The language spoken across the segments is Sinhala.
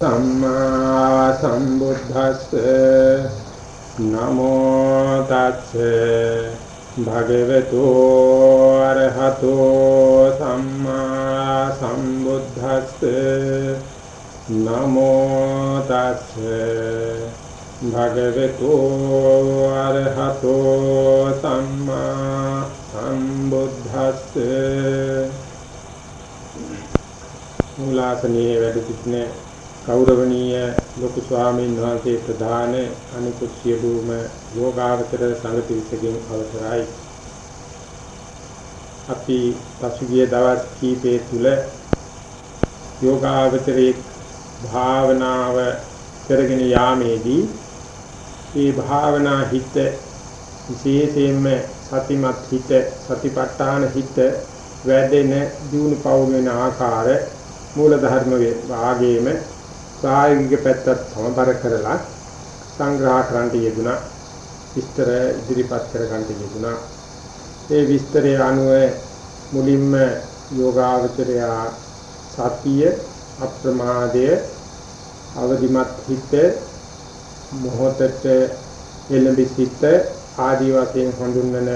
සම්මා සම්බුද්දස්ස නමෝ තස්ස භගවතු අරහතෝ සම්මා සම්බුද්දස්ස නමෝ තස්ස භගවතු අරහතෝ සම්මා සම්බුද්දස්ස මූලාසනයේ වැඩ සිටින ගෞරවනීය ලොකු ස්වාමීන් වහන්සේ ප්‍රධාන අනිකුත් සියලුම යෝගාවචර සංගති විසකින් අවසරයි. අපි පසුගිය දවස් කීපය තුල යෝගාවචරයේ භාවනාව කරගෙන යාමේදී මේ භාවනා හිත විශේෂයෙන්ම සතිමත් හිත සතිපට්ඨාන හිත වැඩෙන දියුණු පවුගෙන ආකාර මූල ධර්ම වාගේම ප්‍රායෝගික පැත්තත් සමබර කරලා සංග්‍රහ කරන්න යෙදුනා විස්තර ඉදිරිපත් කර ගන්න යෙදුනා ඒ විස්තරය අනුව මුලින්ම යෝගාවචරය සතිය අප්‍රමාදය අවදිමත් හිත මොහොතට එළඹ සිට ආදී වශයෙන් හඳුන්වන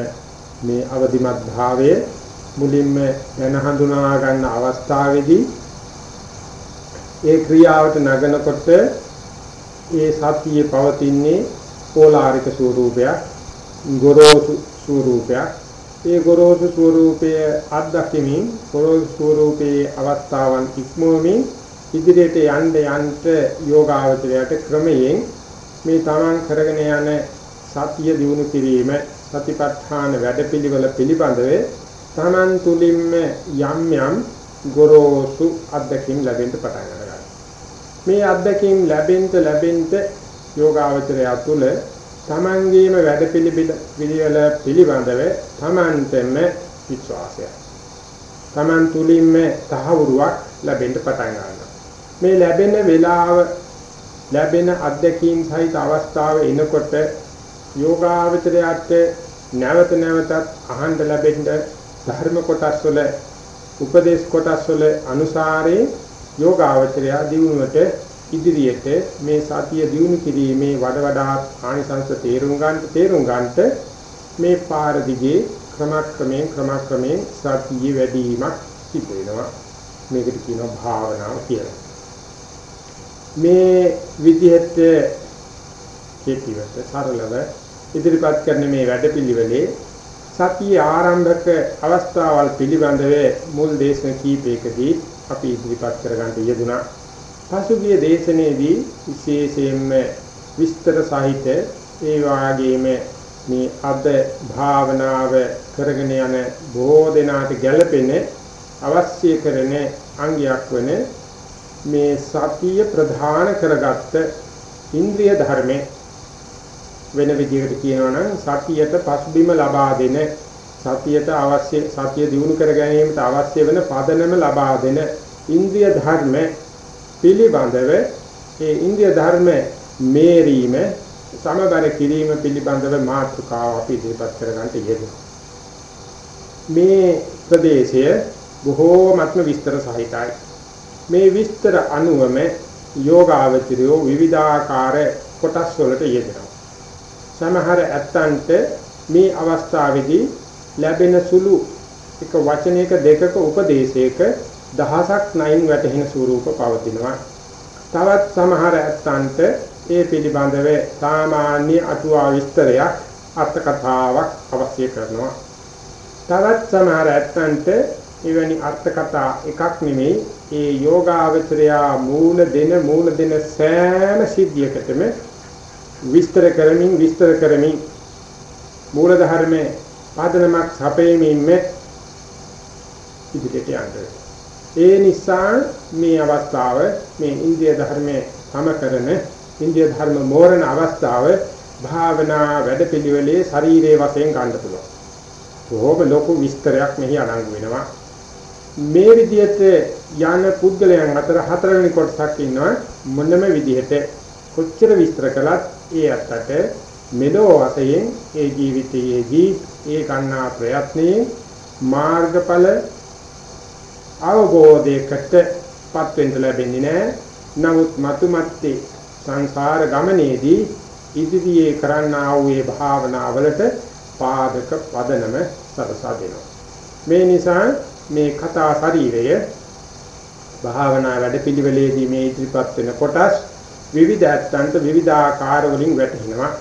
මේ අවදිමත් භාවය මුලින්ම දැන හඳුනා ගන්න අවස්ථාවේදී ඒ ක්‍රියාවට නගනකොට ඒ සතියේ පවතින්නේ පෝලාරික ස්වරූපයක් ගොරෝසු ස්වරූපයක්. ඒ ගොරෝසු ස්වරූපයේ අත්දැකීමින් ගොරෝසු ස්වරූපයේ අවස්ථාවන් ඉක්මවමින් ඉදිරියට යන්න යන්න යෝගාවචරයට ක්‍රමයෙන් මේ තමන් කරගෙන යන සතිය දිනු කිරීම සතිපට්ඨාන වැඩපිළිවෙල පිළිබඳව තමන් තුලින්ම යම් යම් ගොරෝසු අත්දැකීම් ලැබෙන්න පටන් ගන්නවා. මේ අත්දැකීම් ලැබෙන්න ලැබෙන්න යෝගාවචරය තුළ තමන්ගේම වැඩ පිළිවෙල පිළිබඳව තමන්ටම විශ්වාසය තමන් තුලින්ම තහවුරුවක් ලැබෙන්න පටන් ගන්නවා. මේ ලැබෙන වේලාව ලැබෙන අත්දැකීම් සහිත අවස්ථාව එනකොට යෝගාවචරයට නැවත නැවතත් අහන්න ලැබෙන්න ධර්ම කොටස් වල උපදේශ කොටස් වල අනුසාරේ යෝගාවචරය දිනුවට ඉදිරියට මේ සතිය දිනු කිරීමේ වඩ වඩා ආනිසංස තේරුම් ගන්න තේරුම් ගන්නට මේ පාර දිගේ ක්‍රමක්‍රමයෙන් ක්‍රමක්‍රමයෙන් සතිය වැඩි වීමක් සිදු වෙනවා. මේකට කියනවා භාවනාව කියලා. මේ විදිහට කෙටිවට සරලව ඉදිරිපත් කරන මේ වැඩපිළිවෙලේ සතිය ආරම්භක අවස්ථාවල් පිළිබඳව මුල් දේශන කීපයකදී අපි ඉදිරිපත් කරගන්න යෙදුනා. පසුගිය දේශනයේදී විශේෂයෙන්ම විස්තර සහිත ඒ වාගේම මේ අද භාවනාව කරගෙන යන බොහෝ දෙනාට ගැළපෙන අවශ්‍ය කරන අංගයක් වන මේ සතිය ප්‍රධාන කරගත්ත ඉන්ද්‍රිය ධර්මයේ වෙන විදිහකට කියනවා නම් සතියට පසුබිම ලබා දෙන සතියට අවශ්‍ය සතිය දිනු කර ගැනීමට අවශ්‍ය වෙන පදනම ලබා දෙන ඉන්ද්‍රිය ධර්ම පිළිබඳව ඒ ඉන්ද්‍රිය ධර්ම මේරීම සමබර කිරීම පිළිබඳව මාතෘකාව අපි ඉදිරිපත් කරගන්න යෙදුණා. මේ ප්‍රදේශය බොහෝමත්ම විස්තර සහිතයි. මේ විස්තර අනුවම යෝගාවචරයෝ විවිධාකාර කොටස් වලට යෙදෙනවා. සමහර ඇත්තන්ට මේ අවස්ථාවේදී ලැබෙන සුළු එක වචනයක දෙකක උපදේශයක දහසක් නයින් වැටෙන ස්වරූප පවතිනවා. තවත් සමහර ඇත්තන්ට ඒ පිළිබඳව සාමාන්‍ය අටුවා විස්තරයක් අර්ථ කතාවක් අවශ්‍ය කරනවා. තවත් සමහර ඇත්තන්ට එවැනි අර්ථ කතා එකක් නෙමෙයි ඒ යෝගාවචරයා මූල දෙන මූල දෙන සෑම සිද්ධියකටම විස්තර කරමින් විස්තර කරමින් මූල ධර්මයේ පදනමක් සපේමින්ම ඉදිරියට යන්න. ඒ නිසා මේ අවස්ථාව මේ ඉන්දිය ධර්මයේ සම කරන ඉන්දිය ධර්ම මෝරණ අවස්ථාව භාවනා වැඩපිළිවෙලේ ශරීරයේ වශයෙන් ගන්න පුළුවන්. කොහොම ලොකු විස්තරයක් මෙහි අඩංගු වෙනවා. මේ විදිහට යන පුද්ගලයන් අතර හතරවෙනි කොටසක් ඉන්නවා මොනම විදිහට කොච්චර විස්තර කළත් ඒ අතට මෙලෝ වශයෙන් ඒ ජීවිතයේදී ඒ ගන්නා ප්‍රයත්නයේ මාර්ගඵල අවබෝධයකට පත් වෙන්න ලැබෙන්නේ නැහැ. නමුත් මතුමැත්තේ සංසාර ගමනේදී ඉදිරියේ කරන්නා වූ මේ භාවනාවලට පාදක පදනම සරසා දෙනවා. මේ නිසා මේ කතා ශරීරය භාවනා වැඩපිළිවෙලේදී මේ ඉදිරිපත් වෙන කොටස් විවිධ ඇත්තන්ට විවිධාකාර වලින් වැටහෙනවා.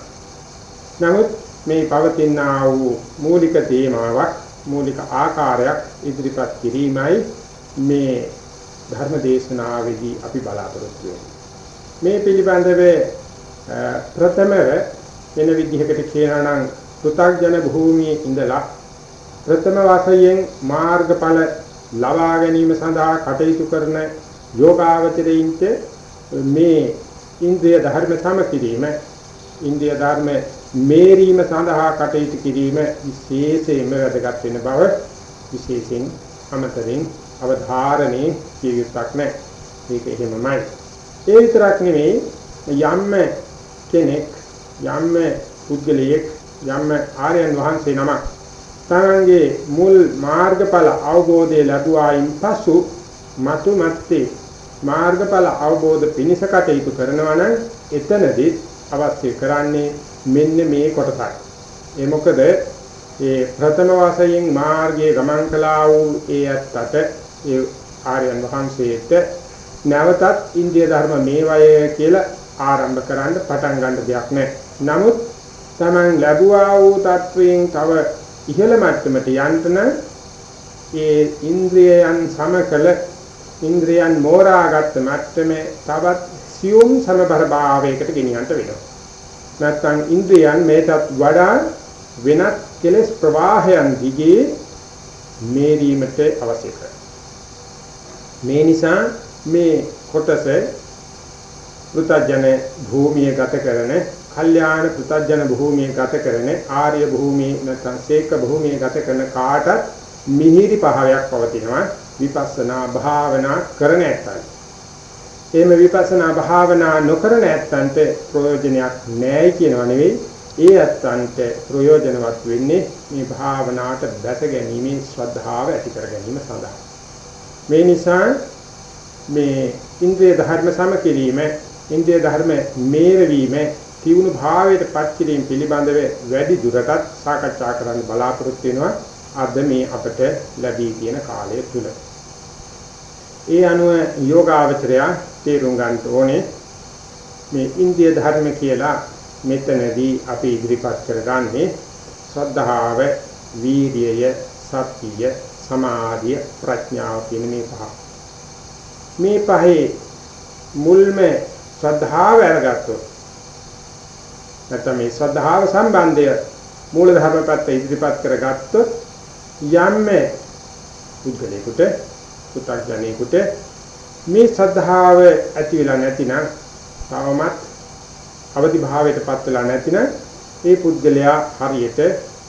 නමුත් මේ පවතිනා වූ මූලික තේමාවක් මූලික ආකාරයක් ඉදිරිපත් කිරීමයි මේ ධර්ම දේශනාවේදී අපි බලාපොරොත්තු වෙන්නේ. මේ පිළිබඳව ප්‍රථමව වෙන විදිහකට කියනවා නම් පෘථග්ජන භූමියේ ඉඳලා ප්‍රථම වශයෙන් මාර්ගඵල ලබා ගැනීම සඳහා කටයුතු කරන යෝගාවචරයින්ට මේ ඉන්ද්‍රිය ධර්ම සමකිරීම ඉන්ද්‍රිය ධර්ම මේරීම සඳහා කටයුතු කිරීම විශේෂයෙන්ම වැදගත් වෙන බව විශේෂයෙන් අමතරින් අවධාරණේ කිය යුත්තක් නැහැ. ඒක එහෙමමයි. ඒ විතරක් නෙවෙයි යම්ම කෙනෙක් යම්ම පුද්ගලයෙක් යම්ම ආර්යයන් වහන්සේ නමක් තමන්ගේ මුල් මාර්ගඵල අවබෝධය ලැබුවායින් පසු මතු මැත්තේ මාර්ගඵල අවබෝධ පිණිස කටයුතු කරනවා නම් එතනදී අවශ්‍ය කරන්නේ මෙන්න මේ කොටසයි. ඒ මොකද ඒ ප්‍රථම වශයෙන් මාර්ගයේ ගමන් කළා වූ ඒ අත්තට ඒ ආර්යයන් වහන්සේට නැවතත් ඉන්දිය ධර්ම මේවය කියලා ආරම්භ කරන්න පටන් ගන්න දෙයක් නැහැ. නමුත් Taman ලැබුවා වූ තත්වයෙන් තව ඉහළ මට්ටමට යන්න ඒ ඉන්ද්‍රියයන් සමකල ඉන්ද්‍රියන් මෝරාගත් මට්ටමේ තවත් සියුම් සමබර භාවයකට ගෙනියන්න වෙනවා. නැත්නම් ඉන්ද්‍රියන් මේටත් වඩා වෙනත් කෙලෙස් ප්‍රවාහයන් දිගේ මේරීමට අවශ්‍ය මේ නිසා මේ කොටස පෘථජන භූමිය ගත කරන කල්යාණ පෘථජන භූමිය ගත කරන ආර්ය භූමිය නැත්නම් සේක භූමිය ගත කරන කාටත් මිහිරි පහවයක් පවතිනවා විපස්සනා භාවනා කරන ඇත්තන්. එහෙම විපස්සනා භාවනා නොකරන ඇත්තන්ට ප්‍රයෝජනයක් නැහැ කියනවා නෙවෙයි. ඒ ඇත්තන්ට ප්‍රයෝජනවත් වෙන්නේ මේ භාවනාවට බැස ගැනීමෙන් ශ්‍රද්ධාව ඇති කර ගැනීම සඳහා. මේ නිසා මේ ඉන්ද්‍රිය ධර්ම සමකිරීම, ඉන්ද්‍රිය ධර්ම මේරවීම තියුණු භාවයට පත් කිරීම පිළිබඳව වැඩි දුරටත් සාකච්ඡා කරන්න බලාපොරොත්තු වෙනවා අද මේ අපට ලැබී තියෙන කාලය තුල. ඒ අනුව යෝගාවචරය තේරුම් ගන්න ඕනේ මේ ඉන්දිය ධර්ම කියලා මෙතනදී අපි ඉදිරිපත් කරගන්නේ ශ්‍රද්ධාව, වීර්යය, සතිය, සමාධිය, ප්‍රඥාව කියන මේ පහ. මේ පහේ මුල්ම ශ්‍රද්ධාව අරගත්තොත් නැත්නම් මේ ශ්‍රද්ධාව සම්බන්ධය මූල ධර්ම පැත්ත ඉදිරිපත් කරගත්තොත් යම් පුද්ගලයෙකුට පු탁ජනෙකුට මේ ශ්‍රද්ධාව ඇති වෙලා නැතිනම් තවමත් අවදි භාවයටපත් වෙලා නැතිනම් ඒ පුද්ගලයා හරියට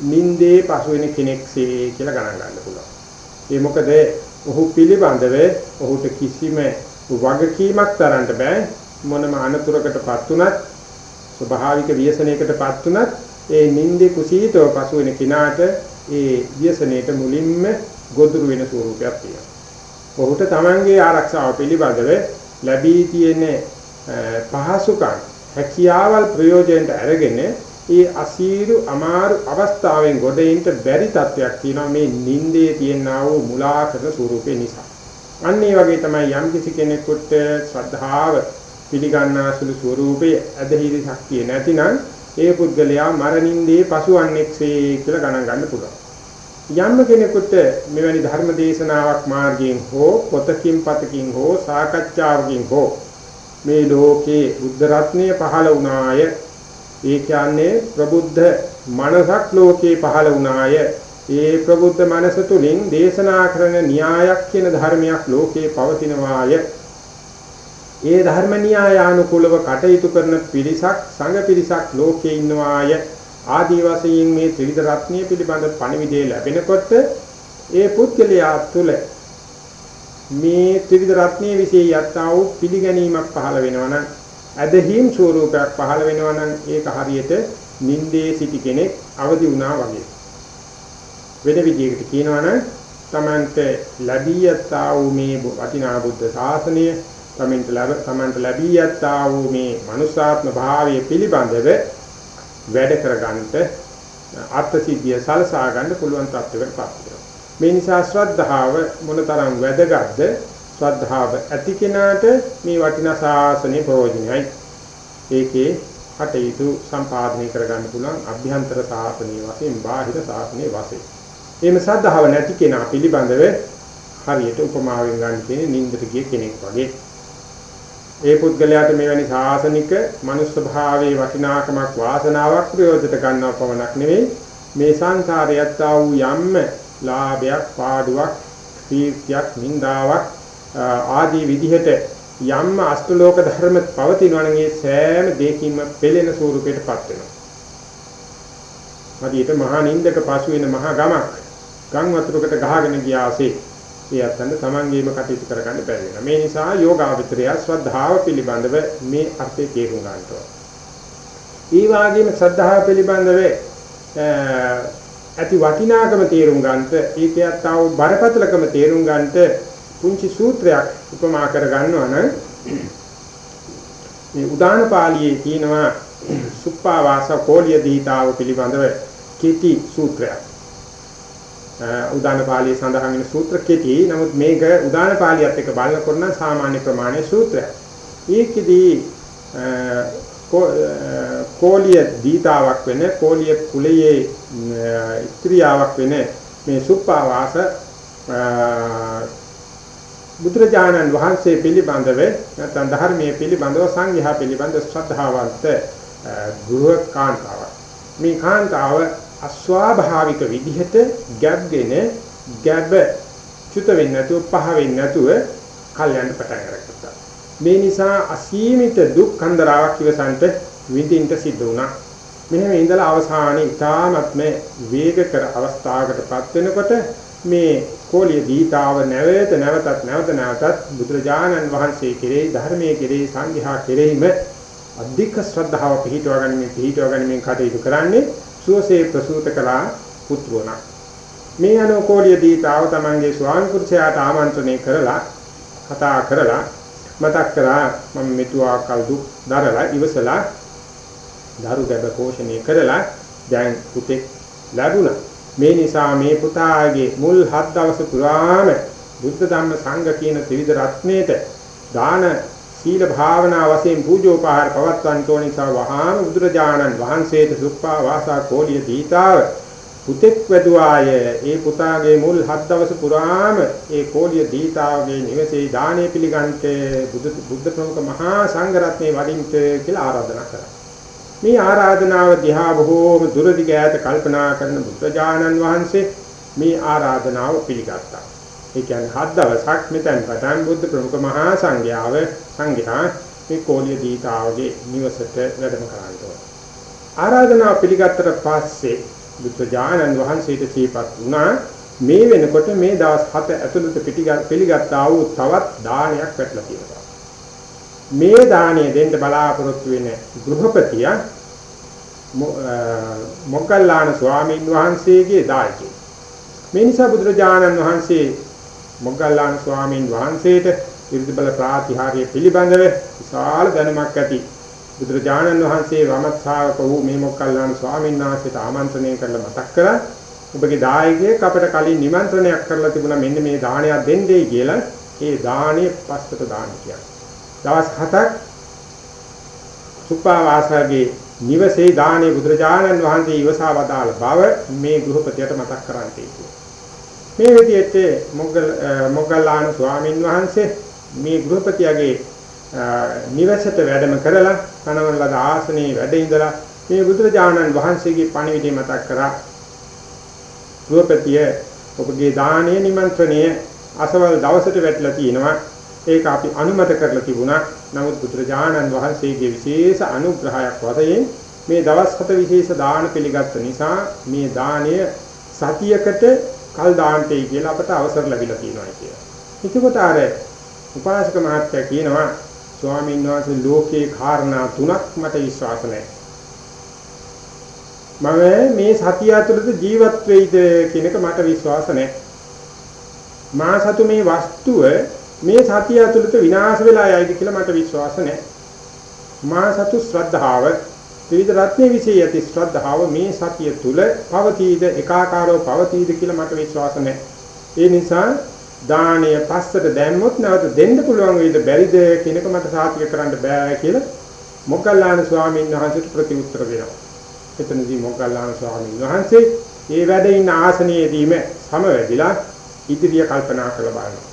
නින්දේ පසු වෙන කෙනෙක්සේ කියලා ගණන් ගන්න පුළුවන්. ඒ මොකද ඔහු පිළිබඳව ඔහුට කිසිම වගකීමක් තරන්න බෑ මොනම අනතුරකටපත් උනත් ස්වභාවික ව්‍යසනයකටපත් උනත් ඒ නින්දේ කුසීතව පසු වෙන කිනාට ඒ ව්‍යසනයට මුලින්ම ගොදුරු වෙන ස්වරූපයක් තියෙනවා. ඔහුට Tamanගේ ආරක්ෂාව පිළිබඳව ලැබී තියෙන පහසුකම් හැකියාවල් ප්‍රයෝජනට අරගෙන ඒ අසීරු අමාරු අවස්ථාවෙන් ගොඩේින්ට බැරි තත්වයක් තියෙනවා මේ නින්දේ තියෙනා වූ මුලා කරන ස්වරූපේ නිසා. අන්න ඒ වගේ තමයි යම් කිසි කෙනෙකුට ශ්‍රද්ධාව පිළිගන්නාසුළු ස්වરૂපයේ ඇදහිලි ශක්තිය නැතිනම් ඒ පුද්ගලයා මරණින්දී පසුවන්නේක්සේ කියලා ගණන් ගන්න පුළුවන්. යම් කෙනෙකුට මෙවැනි ධර්ම දේශනාවක් මාර්ගයෙන් හෝ පොතකින් පතකින් හෝ සාකච්ඡාවකින් හෝ මේ ලෝකේ බුද්ධ රත්නය පහළ වුණාය ඒ කියන්නේ ප්‍රබුද්ධ මනසක් ලෝකේ පහළ වුණාය. ඒ ප්‍රබුද්ධ මනස තුලින් දේශනා කරන න්‍යායක් කියන ධර්මයක් ලෝකේ පවතිනවාය. ඒ ධර්ම න්‍යායානුකූලව කටයුතු කරන පිරිසක් සංඝ පිරිසක් ලෝකේ ඉන්නවාය. ආදී වශයෙන් මේ ත්‍රිවිධ රත්නීය පිළිබඳ පණිවිඩය ලැබෙනකොට ඒ පුද්ගලයා තුළ මේ ත්‍රිවිධ රත්නීය વિશે යත්තා වූ පිළිගැනීමක් පහළ වෙනවනම් ඇදහිම් ස්වરૂපයක් පහළ වෙනවනම් ඒක හරියට නින්දේ සිටි කෙනෙක් අවදි වුණා වගේ වෙන විදිහකට කියනවනම් Tamante ලැබී යත්තා වූ මේ වටිනා බුද්ධ ශාසනය තමන්ට ලැබ තමන්ට ලැබී යත්තා වූ මේ මනුෂ්‍යාත්ම භාවය පිළිබඳව වැඩ කරගන්නට අත්සිද්ධිය සලසා ගන්න පුළුවන් තත්ත්වයකට පත් වෙනවා. මේ නිසා ශ්‍රද්ධාව මොනතරම් වැදගත්ද? ශ්‍රද්ධාව ඇති කෙනාට මේ වටිනා ශාසනයේ ප්‍රයෝජනයි. ඒකේ කටයුතු සම්පාදනය කරගන්න පුළුවන් අභ්‍යන්තර ශාසනීය වශයෙන් බාහිර ශාසනීය වශයෙන්. එහෙම ශ්‍රද්ධාව නැති කෙනා පිළිබඳව හරියට උපමාවෙන් ගන්න කියන්නේ නින්දට ගිය කෙනෙක් වගේ. ඒ පුද්ගලයාට මෙවැනි සාසනික මනුස්ස භාවයේ වටිනාකමක් වාසනාවක් ප්‍රයෝජිත ගන්නව පමණක් නෙවෙයි මේ සංසාරයත් ආ වූ යම්ම ලාභයක් පාඩුවක් කීර්තියක් නින්දාවක් ආදී විදිහට යම්ම අෂ්ටලෝක ධර්ම පවතිනවා නම් ඒ සෑම දෙයකින්ම පෙළෙන ස්වරූපයටපත් වෙනවා. මදියට මහා නින්දක පසු වෙන මහා ගමක් ගම් වතුරකට ගහගෙන ගියාසේ ඒ අතන තමන්ගේම කටයුතු කරගන්න බැරි වෙනවා. මේ නිසා යෝගාවචරය ශ්‍රද්ධාව පිළිබඳව මේ අර්ථය තේරුම් ගන්න ඕන. ඒ වගේම ශ්‍රද්ධාව පිළිබඳව ඇති වටිනාකම තේරුම් ගන්නට ඒකයත් ආව බරපතලකම තේරුම් ගන්නට පුංචි සූත්‍රයක් උපමා කර ගන්නවා නම් මේ උදාන පාළියේ තියෙනවා සුප්පාවාස කෝලිය දීතාව පිළිබඳව කීටි සූත්‍රයක්. උදාන පාළියේ සඳහන් වෙන සූත්‍ර කීටි. නමුත් මේක උදාන පාළියත් එක්ක බලනකොට නම් සාමාන්‍ය ප්‍රමාණයේ සූත්‍රයක්. ඒකෙදී කෝලිය දීතාවක් වෙන කෝලිය කුලයේ ස්ත්‍රියාවක් වෙන මේ සුප්පාවාස බුදුරජාණන් වහන්සේ පිළිබඳව නැත්නම් ධර්මයේ පිළිබඳව සංඝයා පිළිබඳ ශ්‍රද්ධාවන්ත ගෘහ කාන්තාවක්. මේ කාන්තාව අස්වාභාවික විදිහට ගැබ්ගෙන ගැබ චුත වෙන්නේ නැතුව පහ වෙන්නේ නැතුව කල්යන්න පටන් අරගත්තා. මේ නිසා අසීමිත දුක් කන්දරාවක් ඉවසන්ට විඳින්න සිද්ධ වුණා. මෙහෙම ඉඳලා අවසානයේ ඊ타ත්ම වේග කර අවස්ථාවකටපත් වෙනකොට මේ කෝලිය දීතාව නැවත නැවතත් නැවත නැවතත් බුදුරජාණන් වහන්සේ කෙරෙහි ධර්මයේ කෙරෙහි සංඝයා කෙරෙහිම අධික ශ්‍රද්ධාව පිහිටුවා ගැනීම පිහිටුවා ගැනීම කටයුතු කරන්නේ සුවසේ ප්‍රසූත කළා පුත්‍රෝණා මේ අනෝකෝලිය දීතාව තමන්ගේ ස්වාමි පුරුෂයාට ආමන්ත්‍රණය කරලා කතා කරලා මතක් කරා මම මෙතුආ කල් දුක් දරලා ඉවසලා දරු ගැබ පෝෂණය කරලා දැන් පුතෙක් ලැබුණා. මේ නිසා මේ පුතාගේ මුල් හත් දවස පුරාම බුද්ධ ධම්ම සංඝ කියන ත්‍රිවිධ රත්නයේත දාන සීල භාවනා වශයෙන් පූජෝපහාර පවත්වන්න ඕන නිසා වහාම බුදුරජාණන් වහන්සේට සුප්පා වාසා කෝලිය දීතාව පුතෙක් වැදුවාය. ඒ පුතාගේ මුල් හත් දවස පුරාම ඒ කෝලිය දීතාවගේ නිවසේ දානේ පිළිගන්ට බුදු බුද්ධ ප්‍රමුඛ මහා සංඝ රත්නේ වඩින්ට කියලා ආරාධනා කරා. මේ ආරාධනාව දිහා බොහෝම දුරදිග ඈත කල්පනා කරන බුද්ධජානන් වහන්සේ මේ ආරාධනාව පිළිගත්තා. ඒ කියන්නේ හත් දවසක් මෙතෙන් පටන් බුද්ධ ප්‍රමුඛ මහා සංඝයාව සංඝයා මේ කෝලිය දීතාවගේ නිවසට වැඩම කරනවා. ආරාධනාව පිළිගත්තට පස්සේ බුද්ධජානන් වහන්සේට සීපත් වුණා මේ වෙනකොට මේ දවස් 7 ඇතුළත පිළිගත්තා වූ තවත් දානයක් වැටලා තියෙනවා. මේ දාණය දෙන්න බලාපොරොත්තු වෙන ගෘහපතිය මොග්ගල්ලාන ස්වාමීන් වහන්සේගේ දායකයෙක්. මේ නිසා බුදුරජාණන් වහන්සේ මොග්ගල්ලාන ස්වාමීන් වහන්සේට විරුද්ධ බල ප්‍රාතිහාර්ය පිළිබඳව විශාල දැනුමක් ඇති බුදුරජාණන් වහන්සේ වමත්සාවක වූ මේ මොග්ගල්ලාන ස්වාමීන් වහන්සේට ආමන්ත්‍රණය කරලා මතක් කරා ඔබගේ දායකයෙක් අපිට කලින් නිමන්ත්‍රණයක් කරලා තිබුණා මෙන්න මේ දානයක් දෙන්නයි කියලා ඒ දාණය පස්වට දාන කියන්නේ. දවස් 7ක් සුප්පාවාසගේ නිවසේ දානේ බුදුරජාණන් වහන්සේ ඉවසා වදාළ බව මේ ගෘහපතියට මතක් කරන්නේ මේ විදිහට මොග්ගල් මොග්ගල්ලාන ස්වාමින් වහන්සේ මේ ගෘහපතියගේ නිවසට වැඩම කරලා කනවන ලද ආසනයේ වැඩ ඉඳලා මේ බුදුරජාණන් වහන්සේගේ පණිවිඩය මතක් කරා. ගෘහපතිය ඔබගේ දානීය නිමන්ත්‍රණය අසවල් දවසට වැටලා තියෙනවා. ඒක අපි අනුමත කරලා තිබුණා. නමුත් බුදුරජාණන් වහන්සේගේ විශේෂ අනුග්‍රහයක් වශයෙන් මේ දවස් හත විශේෂ දාන පිළිගත්ත නිසා මේ දාණය සතියකට කල් දාන්ටයි කියලා අපට අවසර ලැබිලා තියෙනවා කියලා. එතකොට අර උපාසක මහත්තයා කියනවා ස්වාමීන් වහන්සේ ලෝකේ කාරණා තුනක් මට විශ්වාස නැහැ. මම මේ සතිය ඇතුළත ජීවත් වෙයිද කියන එක මට විශ්වාස නැහැ. මා සතු මේ වස්තුව මේ සතිය ඇතුළත විනාශ වෙලා යයිද කියලා මට විශ්වාස නැහැ. මා සතු ශ්‍රද්ධාව විවිධ රත්නේ વિશે ඇති ශ්‍රද්ධාව මේ සතිය තුල පවතීද එකාකාරව පවතීද කියලා මට විශ්වාස නැහැ. ඒ නිසා දාණය පස්සට දැම්මොත් නැවත දෙන්න පුළුවන් වේද බැරිද කියන එක මට සාතික කරන්න බෑ කියලා මොග්ගල්ලාන ස්වාමීන් වහන්සේට ප්‍රතිඋත්තර දෙනවා. එතනදී මොග්ගල්ලාන ස්වාමීන් වහන්සේ ඒ වැඩ ඉන්න ආසනයේදීම සමවැදිලා ඉදිරිය කල්පනා කරලා බලනවා.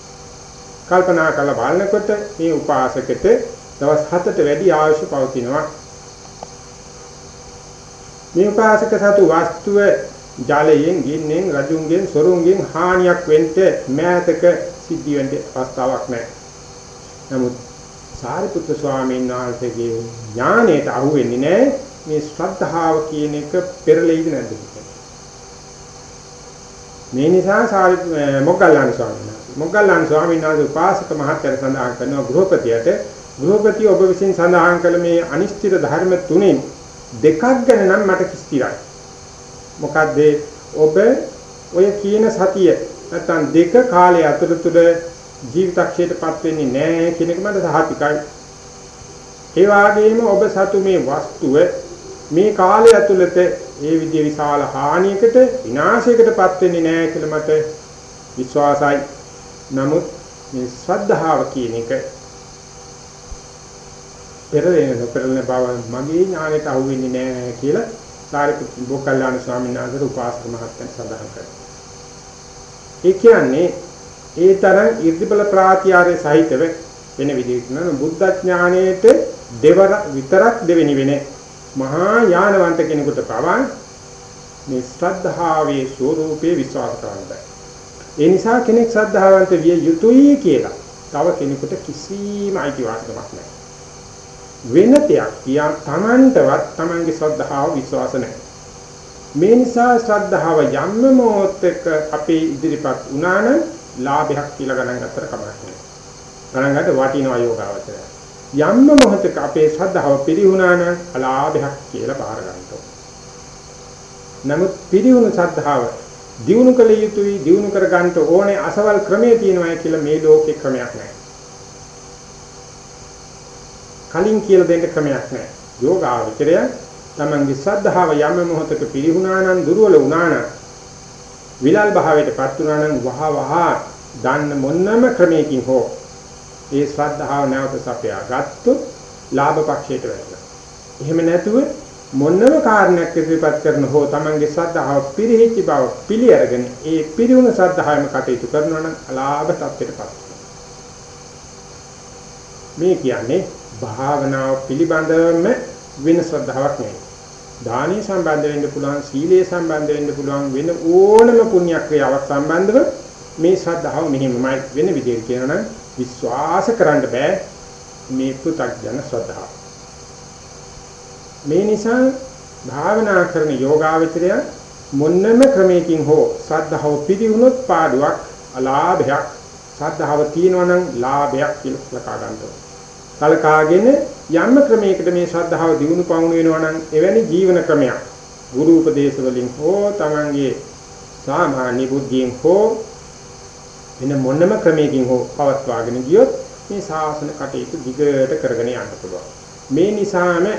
කල්පනා කරලා බලනකොට මේ උපාසකෙට දවස් 7ට වැඩි ආයුෂ පවතිනවා. මේ උපාසක සතු වස්තුව ජලයෙන්, ගින්නෙන්, රජුන්ගෙන්, සොරුන්ගෙන් හානියක් වෙන්න මෑතක සිද්ධ වෙන්න අවස්ථාවක් නැහැ. නමුත් සාරිපුත්‍ර ස්වාමීන් වහන්සේගේ ඥාණයට අහු වෙන්නේ නැහැ මේ ශ්‍රද්ධාව කියන එක පෙරලෙයිද නැද්ද මේ නිසා සාරි මොග්ගල්ලාන ස්වාමීන් වහන්සේ මොග්ගල්ලාන ස්වාමීන් වහන්සේ උපාසක මහත්තයා සඳහන් කරනවා ගෘහපතියට ගෘහපතිය ඔබ විසින් සඳහන් කළ මේ අනිශ්චිත ධර්ම තුනෙන් දෙකක් ගැන නම් මට කිස්තිරයි මොකද ඔබ ඔය කියන සතිය නැත්නම් දෙක කාලය අතරතුර ජීවිතක්ෂයටපත් වෙන්නේ නැහැ කියන එක මට සහතිකයි. ඒ වගේම ඔබ සතු මේ වස්තුව මේ කාලය ඇතුළත ඒ විදිහේ විශාල හානියකට විනාශයකටපත් වෙන්නේ නැහැ කියලා මට විශ්වාසයි. නමුත් මේ ශ්‍රද්ධාව කියන එක පෙරලෙන නොපෙරලෙන බව මගේ ඥානයට අහු වෙන්නේ නැහැ කියලා සාරිපුත් බෝකල්ලාන ස්වාමීන් වහන්සේ උපාසක මහත්තයා සඳහන් කරනවා. ඒ කියන්නේ ඒ තරම් 이르දිබල ප්‍රාතිහාර්ය සහිතව වෙන විදිහට නම් බුද්ධ ඥානයේට දෙවර විතරක් දෙවෙනි වෙන්නේ මහා ඥානවන්ත කෙනෙකුට පවා මේ ශ්‍රද්ධාවේ ස්වરૂපේ විශ්වාස කරන්න බෑ. ඒ නිසා කෙනෙක් ශ්‍රද්ධාවන්ත විය යුතුයි කියලා තව කෙනෙකුට කිසිම අයිතිවාසිකමක් නැහැ. වෙන දෙයක් කියා Tamanටවත් Tamanගේ ශ්‍රද්ධාව විශ්වාස නැහැ. මේ නිසා ශ්‍රද්ධාව යම්ම මොහොතක අපේ ඉදිරිපත් වුණා නම් ලාභයක් කියලා ගණන් ගත්තට කමක් නැහැ. ගණන් ගන්න වටිනවා යෝගාවචරය. යම්ම මොහොතක අපේ ශ්‍රද්ධාව පිරිහුණා නම් අලාභයක් කියලා බාර ගන්නවා. නමුත් පිරිහුණු ශ්‍රද්ධාව දියුණු කළ යුතුයි දියුණු කර ගන්නට ඕනේ අසවල් ක්‍රමයේ තියෙනවා කියලා මේ ලෝකේ ක්‍රමයක් නැහැ. කලින් කියලා දෙන්න ක්‍රමයක් නැහැ. යෝගාවචරය තමන්ගේ ශ්‍රද්ධාව යම් මොහොතක පිරිහුණා නම් දුර්වල වුණා නම් විලල් භාවයටපත් වුණා නම් වහ වහ දන්න මොන්නම ක්‍රමයකින් හෝ ඒ ශ්‍රද්ධාව නැවත සපයා ගත්තොත් ලාභ පක්ෂයට වැටෙනවා. එහෙම නැතුව මොන්නම කාරණයක් ඉදිරිපත් කරන හෝ තමන්ගේ ශ්‍රද්ධාව පිරිහිච්ච බව පිළි අරගෙන ඒ පිරිහුණු ශ්‍රද්ධාවෙම කටයුතු කරනවා නම් අලාභ තත්ත්වයටපත් මේ කියන්නේ භාවනාව පිළිබඳවම වෙන ශ්‍රද්ධාවක් නෙවෙයි. දානීය සම්බන්ධ වෙන්න පුළුවන්, සීලයේ සම්බන්ධ වෙන්න පුළුවන් වෙන ඕනම පුණ්‍ය ක්‍රියාවක් සම්බන්ධව මේ ශ්‍රද්ධාව මෙහිමයි වෙන විදිහට කියනනම් විශ්වාස කරන්න බෑ මේ පෘථග්ජන ශ්‍රද්ධාව. මේ නිසා භාවනා කරන යෝගාවචරය මොන්නම ක්‍රමයකින් හෝ ශ්‍රද්ධාව පිළිවුනොත් පාඩුවක් අලාභයක් ශ්‍රද්ධාව තියෙනවා නම් ලාභයක් කියලා ලකා ගන්නවා. සලකාගෙන යම් ක්‍රමයකට මේ ශ්‍රද්ධාව දිනු පවුණු වෙනවා නම් එවැනි ජීවන ක්‍රමයක් ගුරු උපදේශ වලින් හෝ තමන්ගේ සාමාන්‍ය බුද්ධියෙන් හෝ වෙන මොනම ක්‍රමයකින් හෝ පවත්වාගෙන ගියොත් මේ ශාසන කටයුතු දිගට කරගෙන යන්න පුළුවන්. මේ නිසාම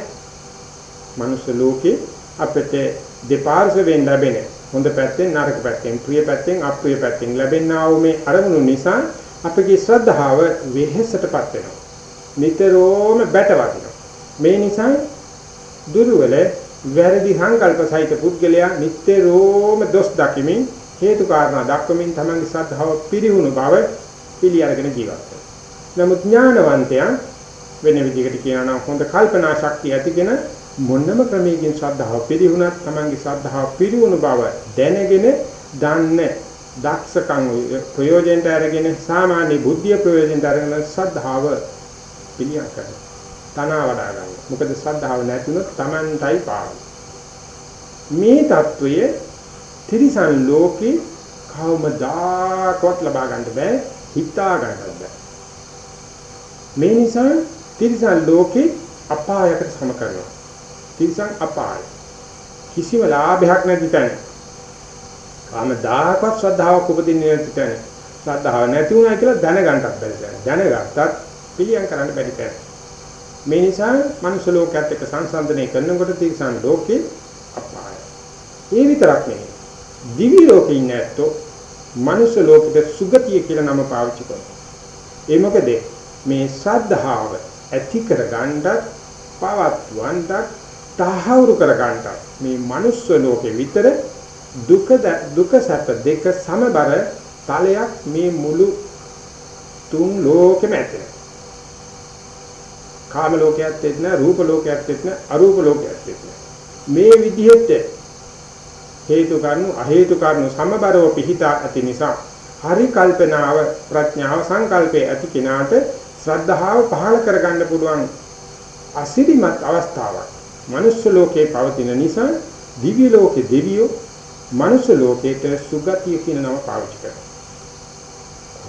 මනුෂ්‍ය ලෝකේ අපිට දෙපාර්ශවෙන් ලැබෙන හොඳ පැත්තෙන් නරක පැත්තෙන් ප්‍රිය පැත්තෙන් අප්‍රිය පැත්තෙන් ලැබෙනා වූ මේ අරමුණු නිසා අපගේ ශ්‍රද්ධාව වෙහෙසටපත් වෙනවා. නිතරම බැට වදිනවා. මේ නිසා දුර්වල වැරදි සංකල්ප සහිත පුද්ගලයා නිතරම දොස් දකිමින් හේතු කාරණා දක්වමින් තමන්ගේ ශ්‍රද්ධාව පිරිහුණු බව පිළි අරගෙන ජීවත් නමුත් ඥානවන්තයා වෙන විදිහකට කියනවා නම් හොඳ කල්පනා ශක්තිය ඇතිගෙන මොන්නම ක්‍රමයකින් ශ්‍රද්ධාව පිරිහුණත් තමන්ගේ ශ්‍රද්ධාව පිරිහුණු බව දැනගෙන දන්න දක්ෂකම් ප්‍රයෝජනට අරගෙන සාමාන්‍ය බුද්ධිය ප්‍රයෝජනට අරගෙන ශ්‍රද්ධාව පිළියම් කරනවා. තනවාඩා ගන්න. මොකද ශ්‍රද්ධාව නැතුනොත් තමන්ටයි පාඩු. මේ தত্ত্বය තිරිසන් ලෝකේ කවමදාකවත් ලබා ගන්න බෑ. හිතා ගන්න බෑ. මේ නිසා තිරිසන් ලෝකේ අපායකට සම කරනවා. තිරිසන් අපාය. කිසිම ලාභයක් නැති තැන. කවමදාකවත් ශ්‍රද්ධාවක් උපදින්නේ නැති තැන. ශ්‍රද්ධාව නැති වුණා කියලා දැනගන්නත් බැහැ. දැනගත්තත් පිළියම් කරන්න බැරි තැන. මේ නිසා මනුෂ්‍ය ලෝකයක් එක්ක සංසන්දනය කරනකොට තිරසන් ලෝකේ අපාය. ඒ විතරක් නෙවෙයි. දිවි ලෝකේ ඉන්න ඇත්තෝ මනුෂ්‍ය ලෝකෙට සුගතිය කියලා නම පාවිච්චි කරනවා. ඒ මොකද මේ ශ්‍රද්ධාව ඇති කර ගන්නත් පවත්වන්නත් තහවුරු කර ගන්නත් මේ මනුෂ්‍ය ලෝකෙ විතර දුක දුක සැප දෙක සමබර තලයක් මේ මුළු තුන් ලෝකෙම ඇතේ. කාම ලෝකයක් ඇත්තෙත් නෑ රූප ලෝකයක් ඇත්තෙත් නෑ අරූප ලෝකයක් ඇත්තෙත් නෑ. මේ විදිහට හේතු කරුණු අ හේතු කරුණු සමබරව පිහිටා ඇති නිසා හරි කල්පනාව ප්‍රඥාව සංකල්පයේ ඇති කෙනාට ශ්‍රද්ධාව පහළ කරගන්න පුළුවන් අසිරිමත් අවස්ථාවක්. මනුෂ්‍ය ලෝකේ පවතින නිසා දිව්‍ය ලෝකේ දෙවියෝ මනුෂ්‍ය ලෝකයට සුගතිය කියන නම පාවිච්චි කරනවා.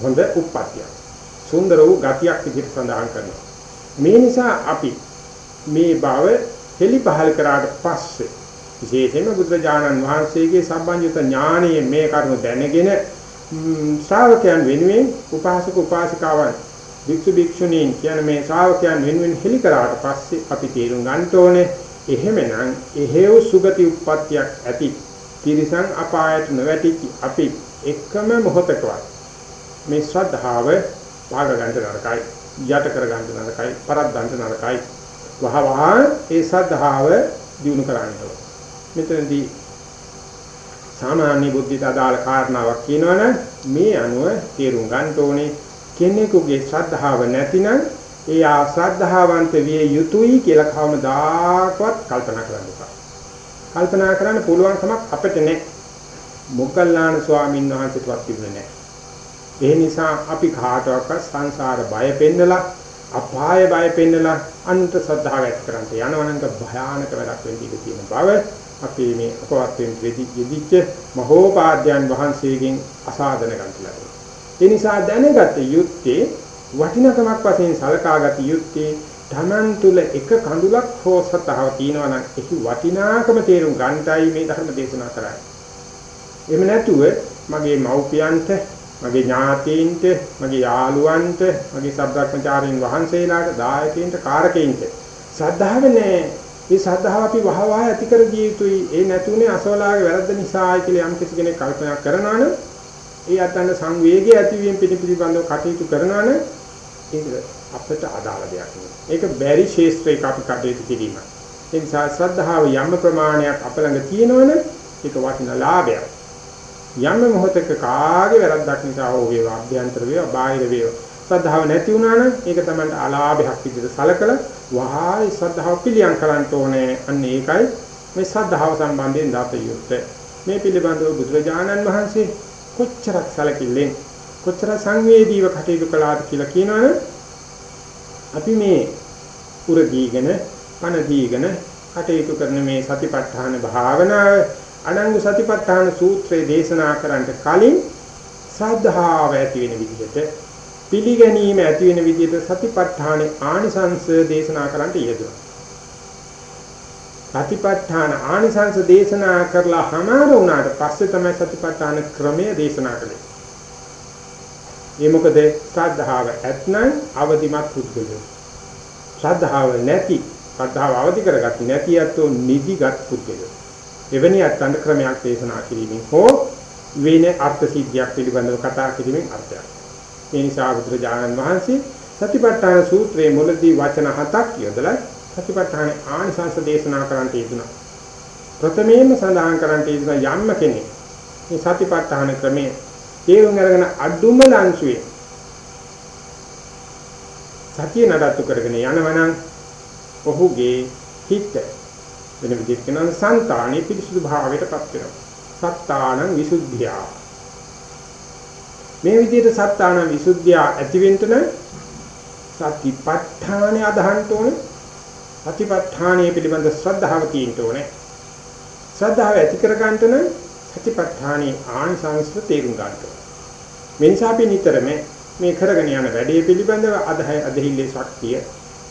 හොඳ උප්පත්තිය. සුන්දර වූ ගතියක් විදිහට සඳහන් කරනවා. මේ නිසා අපි මේ බව හෙලි පහල කරාට පස්සේ විශේෂයෙන්ම බුදුරජාණන් වහන්සේගේ සම්බන්ධිත ඥානයේ මේ කරුණ දැනගෙන ශ්‍රාවකයන් වෙනුවෙන් උපාසක උපාසිකාවන් භික්ෂු භික්ෂුණීන් කියන මේ ශ්‍රාවකයන් වෙනුවෙන් හෙලි කරාට පස්සේ අපි තේරුම් ගන්න ඕනේ එහෙමනම් එහෙව් සුගති උප්පත්තියක් ඇති තිරිසන් අපායට නොවැටිච්ච අපි එකම මොහොතකවත් මේ ශ්‍රද්ධාව පාග ගන්න නරකයි යට කර ගන්න නරකයි පරද්දන්න නරකයි. වහවහ ඒ ශ්‍රද්ධාව දිනු කරන්න මෙතනදී සාමාන්‍ය බුද්ධිත අදාළ කාරණාවක් කියනවනම් මේ අනුව තේරුම් ගන්න ඕනේ කෙනෙකුගේ ශ්‍රද්ධාව නැතිනම් ඒ ආ ශ්‍රද්ධාවන්ත විය යුතුයි කියලා කවමදාකවත් කල්පනා කරන්න එපා. කල්පනා කරන්න පුළුවන් කමක් අපිට නැහැ. මොග්ගල්ලාන ස්වාමීන් වහන්සේටවත් තිබුණේ නැහැ. ඒ නිසා අපි කාටවත් සංසාර බය පෙන්නලා අපාය බය පෙන්නලා අන්ත ශ්‍රද්ධාව ඇති කරන්ට යනවනම් භයානක වැඩක් වෙන්න ඉඩ තියෙන බව අපි මේ අපවත් වෙන යෙදිච්ච මහෝපාද්‍යයන් වහන්සේගෙන් අසාධන ගන්න ලැබුණා. ඒ නිසා දැනගත යුත්තේ වටිනකමක් වශයෙන් සලකාගත යුත්තේ තමන් තුල එක කඳුලක් හෝ සතහව තියෙනවා නම් එහි වටිනාකම තේරුම් ගන්නටයි මේ ධර්ම දේශනා කරන්නේ. එහෙම නැතුව මගේ මව්පියන්ට, මගේ ඥාතීන්ට, මගේ යාළුවන්ට, මගේ සබ්‍රක්‍මචාරීන් වහන්සේලාට, දායකයින්ට, කාරකයින්ට ශ්‍රද්ධාව නැහැ. මේ ශ්‍රද්ධාව අපි වහවහ ඇති කර දිය යුතුයි. ඒ නැතුනේ අසවලාගේ වැරද්ද නිසායි කියලා යම් කිසි කෙනෙක් කල්පනා කරනවා නම් ඒ අතන සංවේගය ඇතිවීම පිළිබඳව කටයුතු කරනවා නම් ඒක අපිට අදාළ දෙයක් නෙවෙයි. ඒක බැරි ශේෂ්ත්‍රයක අපි කටයුතු කිරීම. ඒ නිසා ශ්‍රද්ධාව යම් ප්‍රමාණයක් අප ළඟ තියෙනවනේ ඒක වටිනා ලාභයක්. යම් මොහොතක කාගේ වැරද්දක් නිසා හෝ වේවා අභ්‍යන්තර වේවා බාහිර වේවා ශ්‍රද්ධාව නැති වුණා නම් ඒක තමයි අලාභයක් විදිහට සලකලා වහායි ශ්‍රද්ධාව පිළියම් කරන්න ඕනේ. අන්න ඒකයි මේ ශ්‍රද්ධාව සම්බන්ධයෙන් දාත යුත්තේ. මේ පිළිබඳව බුදුරජාණන් වහන්සේ කොච්චරක් සැලකිල්ලෙන් කොච්චර සංවේදීව කටයුතු කළාද කියලා කියනවනේ අපි මේ උර දීගෙන පන දීගෙන කටයුතු කරන මේ සතිපට්ඨාන භාවනාව අනංගු සතිපට්ඨාන සූත්‍රයේ දේශනා කරන්නට කලින් ශ්‍රද්ධාව ඇති වෙන විදිහට පිළිගැනීම ඇති වෙන විදිහට සතිපට්ඨානේ ආනිසංස දේශනා කරන්නට යෙදුණා. සතිපට්ඨාන ආනිසංස දේශනා කරලා හමාර වුණාට පස්සේ තමයි සතිපට්ඨාන ක්‍රමය දේශනා කළේ. ඒ මොකද ශ්‍රද්ධාව ඇත්නම් අවදිමත් පුද්ගලයෝ. ශ්‍රද්ධාව නැති, ශ්‍රද්ධාව අවදි කරගatti නැති අතෝ නිදිගත් පුද්ගලයෝ. එවැනි අත්න්ද ක්‍රමයක් දේශනා කිරීමෙන් හෝ වෙන අර්ථ සිද්ධියක් පිළිබඳව කතා කිරීමෙන් අර්ථයක්. ඒ නිසා බුදුරජාණන් වහන්සේ සතිපට්ඨාන සූත්‍රයේ මුලදී වචන හතක් යොදලා සතිපට්ඨාන ආනිසංස දේශනා කරන්නට යෙදුණා. ප්‍රථමයෙන්ම සඳහන් කරන්නට යෙදුණා යම්ම කෙනෙක් මේ සතිපට්ඨාන ක්‍රමයේ තේරුම් අරගෙන අඩුම ලංසුවේ සතිය නඩත්තු කරගෙන යනවනම් ඔහුගේ හිත වෙන විදිහට කියනවා සංතානෙ පිරිසුදු භාවයටපත් වෙනවා. සත්තානං විසුද්ධිය. මේ විදිහට සත්තානං විසුද්ධිය ඇතිවෙන්න සතිපට්ඨානෙ අදහන්න ඕනේ. සතිපට්ඨානය පිළිබඳ ශ්‍රද්ධාව තියෙන්න ඕනේ. ශ්‍රද්ධාව ඇති කර ගන්නට නම් සතිපට්ඨානයේ ආනිසංස තේරුම් ගන්න ඕනේ. මේ නිසා අපි නිතරම මේ කරගෙන යන වැඩේ පිළිබඳව අදහය අදහිල්ලේ ශක්තිය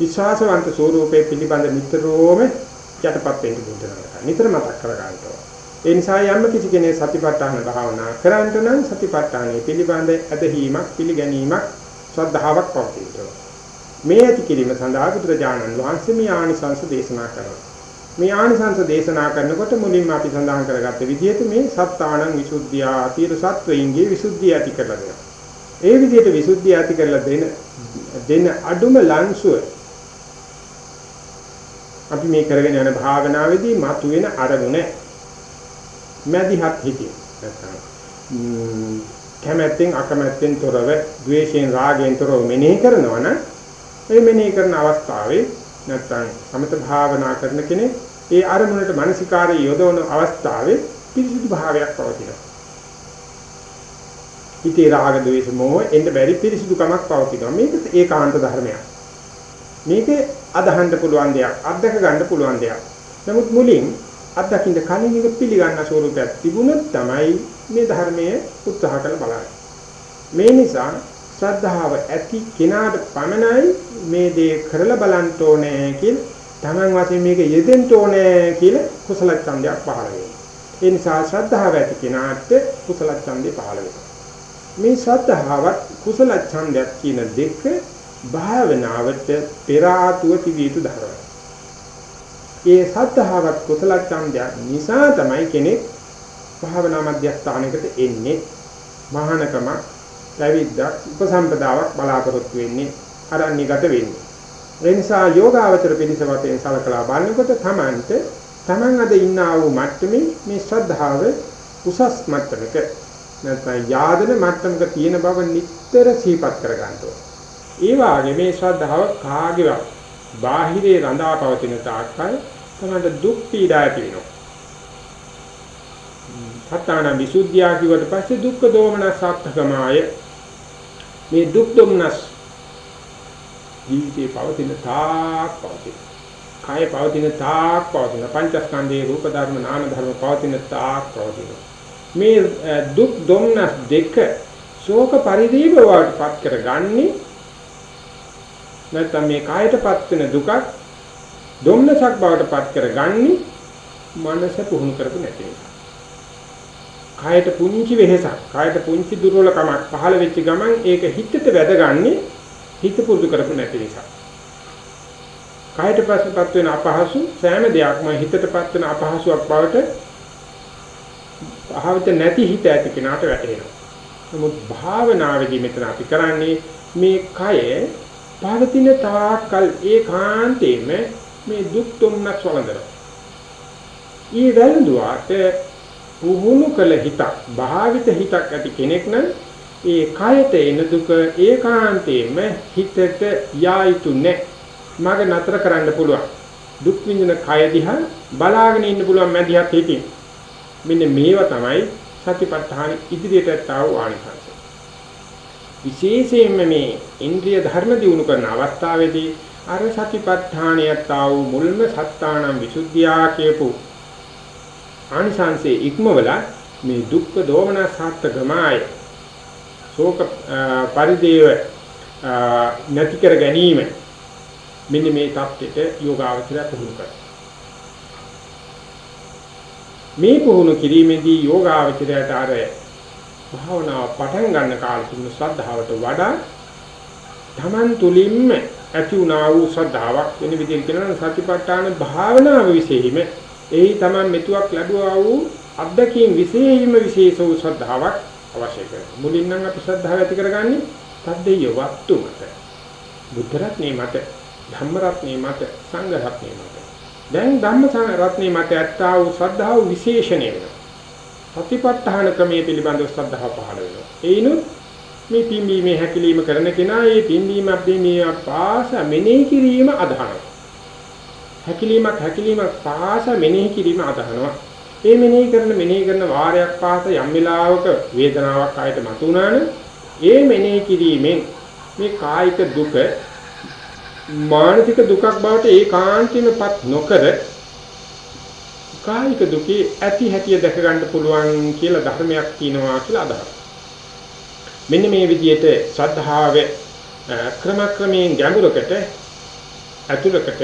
විශ්වාසවන්ත ස්වરૂපයේ පිළිබඳ නිතරම යටපත් වෙන්න බුදුරජාණන් නිතර මතක් කර ගන්න ඕනේ. ඒ නිසා යම් කිසි කෙනෙක් සතිපට්ඨාන භාවනා කරන්ට නම් සතිපට්ඨානයේ පිළිබඳ ඇදහිීමක් පිළිගැනීමක් ශ්‍රද්ධාවක් පවතිනවා. මේ ඇති කිරීම සඳහා බුදුරජාණන් වහන්සේ මේ ආනිසංස දේශනා කරනවා. මේ ආනිසංස දේශනා කරනකොට මුලින්ම අපි සඳහන් කරගත්ත විදිහට මේ සත්තානං විසුද්ධිය ආතීර සත්වයින්ගේ විසුද්ධිය ඇති කරලා දෙනවා. ඒ විදිහට විසුද්ධිය ඇති කරලා දෙන දෙන අඩුම ලංසුව අපි මේ කරගෙන යන භාවනාවේදී මතුවෙන අරමුණ මැදිහත් හිතේ නැත්නම් කැමැත්තෙන් අකමැත්තෙන් තොරව ද්වේෂයෙන් රාගයෙන් තොරව මෙනෙහි කරනවා නම් ඒ මෙනෙහි කරන අවස්ථාවේ නැත්නම් සමත භාවනා කරන කෙනෙක් ඒ අරමුණට මානසිකාරය යොදවන අවස්ථාවේ පිරිසිදු භාවයක් පවතිනවා. හිතේ රාග ද්වේෂ මොහ එන්න බැරි පිරිසිදුකමක් පවතිනවා. මේක ඒකාන්ත ධර්මයක්. මේක අදහන්න පුළුවන් දෙයක්, අත්දක ගන්න පුළුවන් දෙයක්. නමුත් මුලින් අත්දකින්න කලින් එක පිළිගන්න ස්වරූපයක් තිබුණොත් තමයි මේ ධර්මයේ උත්සාහ කරලා බලන්නේ. මේ නිසා ශ්‍රද්ධාව ඇති කෙනාට පමණයි මේ දේ කරලා බලන්න ඕනේ කියලා Taman වශයෙන් මේක යෙදෙන්න ඕනේ කියලා කුසල ඡන්දයක් පහළ වෙනවා. ඒ නිසා ශ්‍රද්ධාව ඇති කෙනාට කුසල ඡන්දේ පහළ වෙනවා. මේ ශ්‍රද්ධාවත් කුසල ඡන්දයක් කියන දෙක භාවනාවට පෙර ආතුව තිබිය යුතු ධර්මයි. ඒ ශ්‍රද්ධාවත් කුසල ඡන්දයක් නිසා තමයි කෙනෙක් භාවනා මධ්‍යස්ථානයකට එන්නේ මහානකම පැවිද්දක් උපසම්පදාවක් බලාපොරොත්තු වෙන්නේ අරණ්‍යගත වෙන්නේ. ඒ නිසා යෝගාවචර පිළිස වශයෙන් සලකලා බලනකොට තමන්ට තමන් අද ඉන්නා වූ මට්ටමේ මේ ශ්‍රද්ධාව උසස් මට්ටමක නැත්නම් යාදන මට්ටමක තියෙන බව නිතර සිහිපත් කර ගන්නවා. ඒ වාගේ මේ ශ්‍රද්ධාව කාගේවත් බාහිරේ රඳා පවතින තාක්කල් තමන්ට දුක් පීඩා ඇති වෙනවා. සත්තාන විසුද්ධිය කිව්වට පස්සේ දුක්ඛ දෝමනසාත්තකමාය මේ දුක් දුම්නස් ජීවිතේ පවතින තාක් පවතින. කාය පවතින තාක් පවතින. පංචස්කන්ධේ රූප ධර්ම නාම ධර්ම පවතින තාක් පවතින. මේ දුක් දුම්නස් දෙක ශෝක පරිදීප වටපත් කරගන්නේ නැත්නම් මේ කායයටපත් වෙන දුකක් දුම්නසක් බවට පත් කරගන්නේ මනස පුහුණු කරපු නැති නිසා. කායට පුංචි වෙහසක්, කායට පුංචි දුර්වලකමක් පහළ වෙච්ච ගමන් ඒක හිතට වැදගන්නේ හිත පුරුදු කරපු නැති නිසා. කායට පස්සපත් වෙන අපහසු සෑම දෙයක්ම හිතටපත් වෙන අපහසුයක් බවට අහවිත නැති හිත ඇති කෙනාට වැටහෙනවා. නමුත් භාවනාවේදී මෙතන අපි කරන්නේ මේ කය පවතින තාක්කල් ඒකාන්තයෙන්ම මේ දුක් දුම්නස් වළඳනවා. ඊ වැළඳුවාට පුහුණු කළ හිතක් භාවිත හිතක් ඇති කෙනෙක් නම් ඒ කයට එන දුක ඒකාන්තයෙන්ම හිතට යා යුතු නැහැ. මග නතර කරන්න පුළුවන්. දුක් විඳින කය දිහා බලාගෙන ඉන්න පුළුවන් මැදිහත් හිතින්. මෙන්න මේවා තමයි සතිපට්ඨාන ඉදිරියට තාව ආනිසංස. විශේෂයෙන්ම මේ ඉන්ද්‍රිය ධර්ම දිනු කරන අවස්ථාවේදී අර සතිපට්ඨානයත් ආව මුල්ම සත්තානම් විසුද්ධියා කියපු ආනිසංසේ ඉක්මවලා මේ දුක්ඛ දෝමනසත් ගමාය ශෝක පරිදේව නැති කර ගැනීම. මෙන්න මේ தත්ත්වයට යෝගාවචරය පුහුණු කරනවා. මේ පුහුණු කිරීමේදී යෝගාවචරයට අර භාවනාව පටන් ගන්න කාලේ තිබුණු ශ්‍රද්ධාවට වඩා Taman තුලින්ම ඇති වුණා වූ ශ්‍රද්ධාවක් වෙන විදිහට කියනවා සතිපට්ඨාන භාවනාව විශේෂයෙන්ම එහි තමයි මෙතුවක් ලැබුවා වූ අත්දැකීම් විශේෂයෙන්ම විශේෂ වූ ශ්‍රද්ධාවක් අවශ්‍ය කරනවා. මුලින් නම් අපි ශ්‍රද්ධාව ඇති කරගන්නේ තද්දේය වස්තු මත. බුද්ධ රත්නේ මත, ධම්ම රත්නේ මත, සංඝ රත්නේ මත. දැන් ධම්ම රත්නේ මත ඇත්තා වූ ශ්‍රද්ධාව විශේෂණය වෙනවා. සතිපට්ඨාන ක්‍රමයේ පිළිබඳව ශ්‍රද්ධාව පහළ වෙනවා. ඒනොත් මේ පිම්බීමේ හැකිලිම කරන කෙනා මේ පිම්බීම අපේ මේ පාස මෙනෙහි කිරීම අදහනවා. හැකිලීමක් හැකිලීමක් පාස මෙනෙහි කිරීම අදහනවා. ඒ මෙනෙහි කරන මෙනෙහි කරන වාරයක් පාස යම් වෙලාවක වේදනාවක් ආයත මතුණාන ඒ මෙනෙහි කිරීමෙන් මේ කායික දුක මානසික දුකක් බවට ඒකාන්තයෙන්පත් නොකර කායික දුකේ ඇති හැටිය දැක ගන්න පුළුවන් කියලා ධර්මයක් තියෙනවා කියලා අදහනවා. මෙන්න මේ විදිහට ශ්‍රද්ධාවේ ක්‍රමක්‍රමයෙන් ගැඹුරකට ඇතුළකට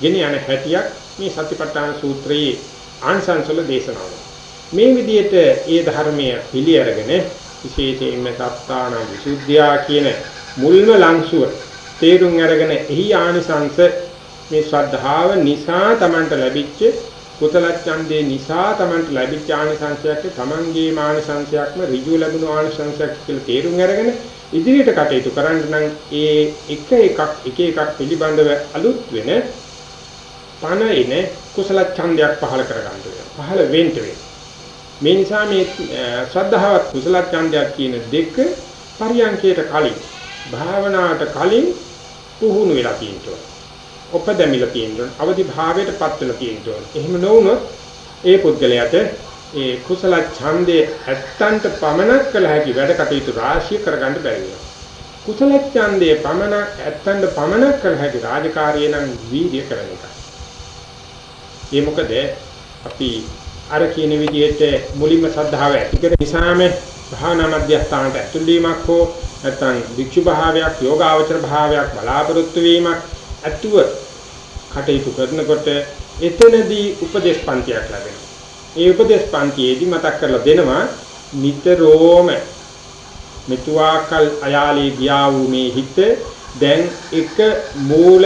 ගෙන යන හැටියක් මේ සතිපට්ඨාන සූත්‍රයේ ආංශංශවල දේශනාව. මේ විදිහට ඒ ධර්මයේ පිළි අරගෙන විශේෂයෙන්ම සත්තාන විසුද්ධියා කියන මුල්ම ලංසුව තේරුම් අරගෙන එහි ආනිසංස මේ ශ්‍රද්ධාව නිසා Tamanට ලැබිච්ච කුසල ඡන්දේ නිසා Tamanට ලැබිච්ච ආනිසංසයක් තමන්ගේ මානිසංසයක්ම ඍජු ලැබුණු ආනිසංසයක් කියලා තේරුම් අරගෙන ඉදිරියට කටයුතු කරන්න නම් ඒ එක එකක් එක එකක් පිළිබඳව අලුත් වෙන පණ එන කුසල ඡන්දයක් පහල කරගන්න වෙනවා. පහල වෙන්න වෙනවා. මේ නිසා මේ ශ්‍රද්ධාවත් කුසල ඡන්දයක් කියන දෙක පරියන්කයට කලින් භාවනාවට කලින් පුහුණු වෙලා තියෙනවා. උපදැමිලා තියෙනවා. අවදි භාවයට පත් වෙලා තියෙනවා. එහෙම නොවුනොත් ඒ පුද්ගලයාට ඒ කුසල ඡන්දේ ඇත්තන්ට පමනක් කළ හැකි වැඩ කටයුතු රාශිය කරගන්න බැරි වෙනවා. කුසල ඡන්දේ පමන ඇත්තන්ට පමනක් කළ හැකි රාජකාරිය නම් වීර්ය කරන එක. ඒ මොකද අපි අර කියන විදිහට මුලින්ම සද්ධාව ඇති කර නිසාම භාවනා මධ්‍යස්ථානට ඇතුල් වීමක් හෝ නැත්නම් වික්ෂු භාවයක් යෝගාවචර භාවයක් බලාපොරොත්තු වීමක් ඇතුව කටයුතු කරනකොට එතනදී උපදේශ පන්තියක් ලැබෙනවා. ඒ උපදේශ පන්තියේදී මතක් කරලා දෙනවා නිතරම මෙතුආකල් අයාලේ ගියා වූ මේ හිත දැන් එක මූල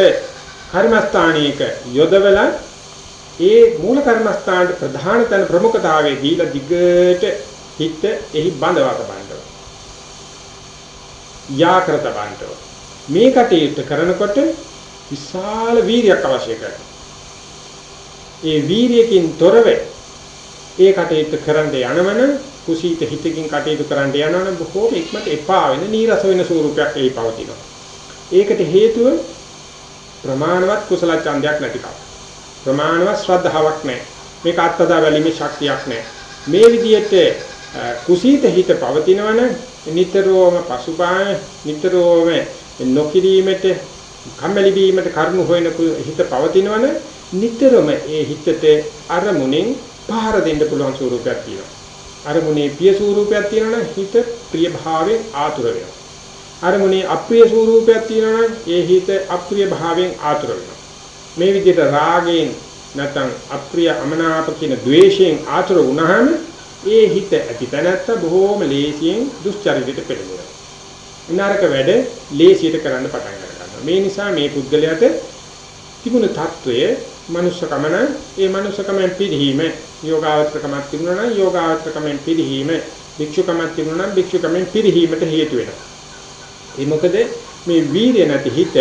කර්මස්ථානයක යොදවලා ඒ මූල කර්මස්ථානයේ ප්‍රධාන තන ප්‍රමුඛතාවයේ දීලා දිගට හිත එහි බඳවා තබන්නවා. යාකරත බන්නවා. මේ කටයුත්ත කරනකොට විශාල වීරියක් අවශ්‍ය කරනවා. ඒ වීරියකින් තොරව ඒ කටයුත්ත කරන්න යනවන කුසීත හිතකින් කටයුතු කරන්න යනවන බොහෝම ඉක්මනට එපා වෙන නීරස වෙන ස්වරූපයක් එයි පවතිනවා. ඒකට හේතුව ප්‍රමාණවත් කුසල ඡන්දයක් නැතිකම. ප්‍රමාණවත් ශ්‍රද්ධාවක් නැහැ. මේක අත්දැක බැලීමේ ශක්තියක් නැහැ. මේ විදිහට කුසීත හිත පවතිනවන නිතරම පසුබාය නිතරම නොකිරීමට කම්මැලි වීමට කරුණු හොයන හිත පවතිනවන නිතරම ඒ හිතට අරමුණෙන් පහර දෙන්න පුළුවන් ස්වරූපයක් තියෙනවා. අරමුණේ පිය ස්වරූපයක් තියෙනවනම් හිත ප්‍රිය භාවයෙන් ආතුර වෙනවා. අරමුණේ අප්‍රිය ස්වරූපයක් තියෙනවනම් ඒ හිත අප්‍රිය භාවයෙන් ආතුර වෙනවා. මේ විදිහට රාගයෙන් නැත්නම් අප්‍රිය අමනාප කියන द्वේෂයෙන් ආතර වුණාම ඒ හිත ඇති තැනත්ත බොහෝම ලේසියෙන් දුස්චරිතයට පෙළඹෙනවා. නරක වැඩ ලේසියට කරන්න පටන් ගන්නවා. මේ නිසා මේ පුද්ගලයාට තිබුණ తত্ত্বය මනුෂ්‍යකමන ඒ මනුෂ්‍යකමෙන් පිළිහිම යෝගාවචකමක් තිබුණා නම් යෝගාවචකමෙන් පිළිහිම භික්ෂුකමක් තිබුණා නම් භික්ෂුකමෙන් පිළිහිමට හේතු වෙනවා. ඒ මොකද මේ වීරිය නැති හිත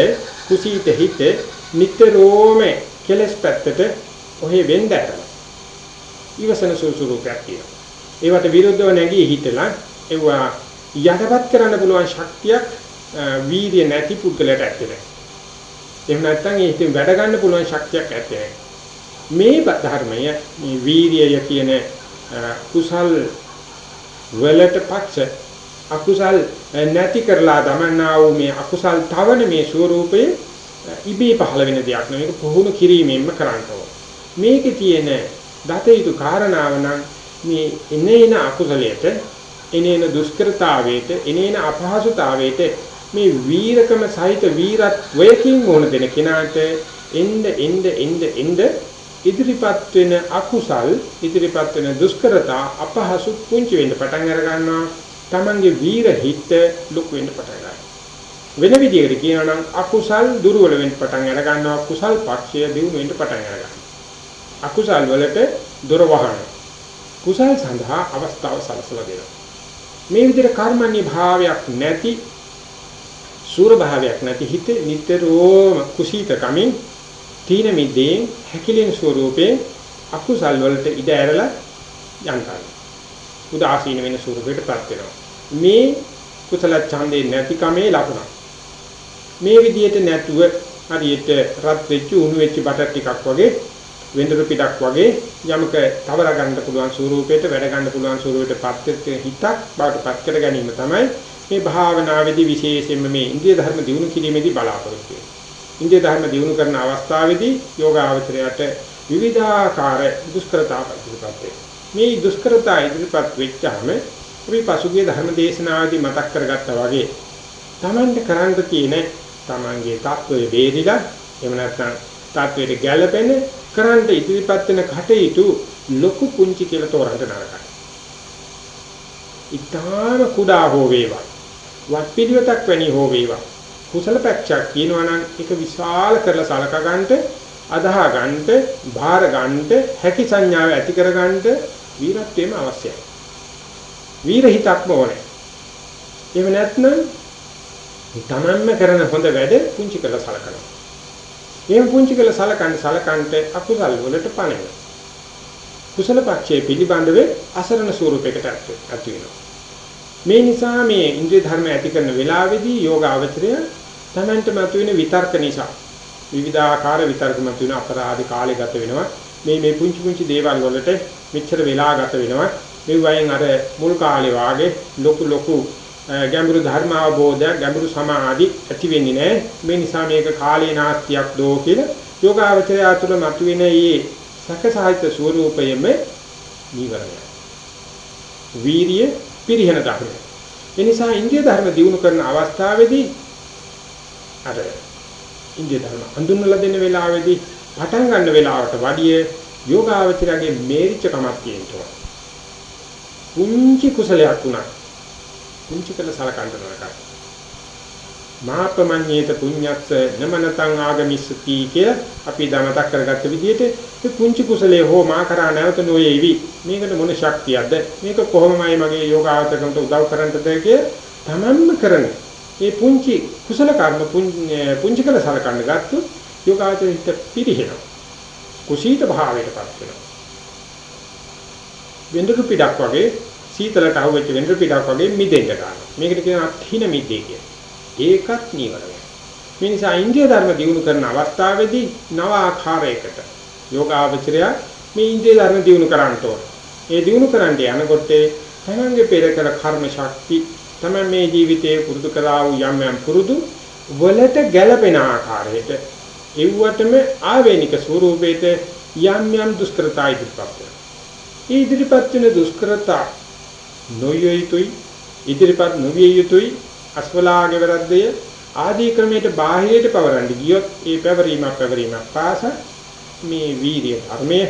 කුසීත හිත නිතරම කෙලස් පැත්තට ඔහේ වෙන්න ඇරලා. ඊවසන සූසුරූපයක් කියනවා. ඒවට විරුද්ධව නැගී හිටලා ඒවා යටපත් කරන්න පුළුවන් ශක්තියක් වීර්ය නැති පුද්ගලයාට ඇත්තේ එහෙම නැත්නම් ඒ හිතෙන් වැඩ ගන්න පුළුවන් ශක්තියක් ඇත්තේ මේ ධර්මය මේ වීර්යය කියන කුසල් වලට පක්ෂ අකුසල් නැති කරලා දමන්නා වූ මේ අකුසල් තවන මේ ස්වરૂපයේ ඉබේ පහළ වෙන දෙයක් නෙවෙයි. පුහුණු කිරීමෙන්ම කරන්නව මේකේ තියෙන දතේතු කාරණාව නම් මේ එනේන අකුසලයට එනේන දුෂ්කරතාවයට එනේන අපහසුතාවයට මේ වීරකම සහිත වීරත්වයකින් මොන දෙන කෙනාට එන්න එන්න එන්න එන්න ඉදිරිපත් වෙන අකුසල් ඉදිරිපත් වෙන දුෂ්කරතා අපහසු පුංචි වෙන්න පටන් අර ගන්නවා Tamange වීර හිත ලොකු වෙන්න පටන් ගන්නවා වෙන විදිහකට කියනවා නම් අකුසල් දුර්වල වෙන්න පටන් අර ගන්නවා කුසල් පක්ෂය දියුණු වෙන්න පටන් අර ගන්නවා අකුසල් වලට දොර වහන කුසල් සඳහා අවස්ථාව සලසලා දෙනවා මේ විදිහට කර්මන්නේ භාවයක් නැති සූර භාවයක් නැති හිත නිතරම කුසීතකමින් තීන මිදෙන් හැකිලෙන ස්වරූපේ අකුසල් වලට ඉඩ ඇරලා යන්තයි. උදාසීන වෙන ස්වරූපයකටපත් වෙනවා. මේ කුසල ඡන්දේ නැතිකමේ ලකුණ. මේ විදිහට නැතුව හරියට රත් වෙච්ච උණු වෙච්ච බටර් ටිකක් වගේ වෙන්දර පිටක් වගේ යමක තවර ගන්න පුළුවන් ස්වරූපයට වැඩ ගන්න පුළුවන් ස්වරූපයට පත් හිතක් බවට පත් කර ගැනීම තමයි මේ භාවනාවේදී විශේෂයෙන්ම මේ ඉන්දිය ධර්ම දිනු කිරීමේදී බලාපොරොත්තු වෙන්නේ. ඉන්දිය ධර්ම දිනු කරන අවස්ථාවේදී යෝගාවචරයට විවිධාකාර දුෂ්කරතා ප්‍රතිපත් මේ දුෂ්කරතා ඉදිරිපත් වෙච්චාම අපි පසුගිය ධර්ම දේශනාවේදී මතක් කරගත්තා වගේ Tamante කරන්න තියෙන තමන්ගේ தত্ত্বය වේදිලා එහෙම නැත්නම් தত্ত্বයට ගැළපෙන කරන්ට ඉදිරිපත් වෙන කටයුතු ලොකු පුංචි කියලා තෝරන්න නරකයි. ඊටාම කුඩා හෝ වේවා. වත් පිළිවෙතක් වැනි හෝ වේවා. කුසල පැක්ෂක් කියනවා නම් ඒක විශාල කරලා සලකා ගන්නට, අදාහ ගන්නට, භාර ගන්නට, හැකි සංඥාව ඇති කර ගන්නට වීරත්වයම අවශ්‍යයි. වීර හිතක්ම ඕනේ. එහෙම නැත්නම් තමන්ම කරන හොඳ වැඩ පුංචි කරලා සලකනවා. එහෙම පුංචි කරලා සලකන්න සලකන්ට අකුසල් වලට පණෙනවා. කුසල පක්ෂයේ පිළිබඳව අසරණ ස්වරූපයකට ඇති වෙනවා. මේ නිසා මේ ඉන්ද්‍රිය ධර්ම ඇති කරන වෙලාවේදී යෝග අවචරය තමන්ට මතුවෙන විතර්ක නිසා විවිධාකාර විතර්ක මතුවෙන අපරාධ කාලය ගත වෙනවා. මේ මේ පුංචි පුංචි දේවල් වලට මෙච්චර වෙලා ගත වෙනවා. මේ වයින් අර මුල් කාලේ වාගේ ලොකු ලොකු ගැඹුරු ධර්ම අවබෝධයක් ගැඹුරු සමාධි ඇති වෙන්නේ නැහැ. මේ නිසා මේක කාලේ නාස්තියක් දෝ කියලා යෝගාවචරය තුළ මතුවෙන මේ සකසහිත ස්වરૂපයෙම නීවරණය. වීරිය පිරිහෙන ධර්මය. ඒ නිසා ඉන්දිය ධර්ම දිනු කරන අවස්ථාවේදී අර ඉන්දිය ධර්ම හඳුන්වලා දෙන වෙලාවේදී පටන් ගන්න වෙලාවට වඩිය යෝගාවචරයේ මේරිච්ච කමක් තියෙනවා. පුංචි කුසලයක් වුණා කුංචි කළ සලකන්න නරකයි. මාපමඤ්ඤේත පුඤ්ඤස්ස නමනතං ආගමිස්සති කිය අපි දමතක් කරගත්ත විදිහට මේ කුංචි කුසලයේ හෝ මා කරා නැවත නොයේවි. මේකට මොන ශක්තියක්ද? මේක කොහොමමයි මගේ යෝගාවචරකට උදව් කරන්නද කිය තමන්ම කරන. මේ පුංචි කුසල කර්ම පුංචි කළ සලකන්න ගත්තොත් යෝගාවචරිත පිරිහෙනවා. කුසීත භාවයටපත් වෙනවා. වෙන්දරු පිටක් වගේ සීතලට අහුවෙච්ච වෙන්දර පිටක් වගේ මිදෙන්න ගන්නවා. මේකට කියනවා අත්හින මිදේ කියලා. ඒකත් නීවරණය. මේ නිසා ඉන්දිය ධර්ම දිනු කරන අවස්ථාවේදී නව ආකාරයකට යෝගාවචරය මේ ඉන්දිය ධර්ම දිනු කරන්න ඕන. ඒ දිනු කරන්න යනකොට තමන්ගේ පෙර කර කර්ම ශක්ති තමයි මේ ජීවිතයේ පුරුදු කරා වූ යම් යම් පුරුදු වලට ගැළපෙන ආකාරයට එව්වටම ආවේනික ස්වරූපේට යම් යම් දුෂ්කරතා ඉදිරිපත් වෙනවා. ඒ ඉදිරිපත් වෙන දුෂ්කරතා නොවිය යුතුයි ඉදිරිපත් නොවිය යුතුයි අස්වලාගේ වැරද්දය ආදී ක්‍රමයට බාහිරයට පවරන්න ගියොත් ඒ පැවරීමක් පැවරීමක් පාස මේ වීර්ය ධර්මයේ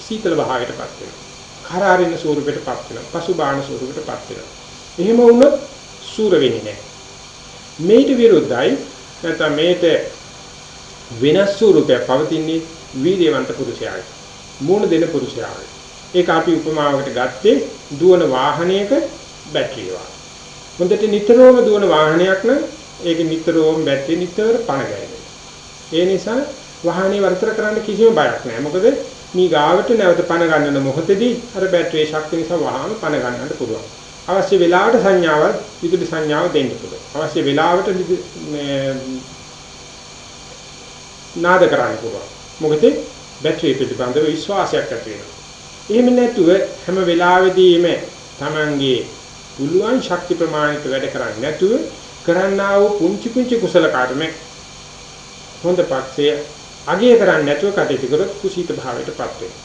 සීතල භාවයටපත් වෙනවා. කරාරින ස්වරූපයටපත් වෙනවා. පසුබාහන ස්වරූපයටපත් වෙනවා. එහෙම වුණොත් සූර වෙන්නේ නැහැ. මේට විරුද්ධයි නැත්නම් මේට වෙනස් ස්වරූපයක් පවතින්නේ වීර්යවන්ත පුරුෂයායි. මූණ දෙන පුරුෂයායි. ඒක අපි උපමාවකට ගත්තේ දුවන වාහනයක බැටරිය වගේ. හොඳට නිතරම දුවන වාහනයක් නම් ඒක නිතරම බැටරිය නිතර පණ ගැහෙනවා. ඒ නිසා වාහනේ වර්තර කරන්න කිසිම බයක් නැහැ. මොකද මේ ගාවට නැවත පණ ගන්නන මොහොතේදී අර බැටරියේ ශක්තිය නිසා වාහන පණ ගන්නන්න පුළුවන්. අවශ්‍ය වෙලාවට සංඥාවල් විදුලි සංඥාව දෙන්න පුළුවන්. අවශ්‍ය වෙලාවට නාද කරන්න පුළුවන්. මොකද බැටරිය පිළිබඳව විශ්වාසයක් ඇති වෙනවා. එහෙම නැතුව හැම වෙලාවෙදීම Tamange පුළුවන් ශක්ති ප්‍රමාණයට වැඩ කරන්නේ නැතුව කරන්නා වූ පුංචි පුංචි කුසල කර්ම හොඳ පක්ෂය අගය කරන්නේ නැතුව කටයුතු කරොත් කුසීත භාවයටපත් වෙනවා.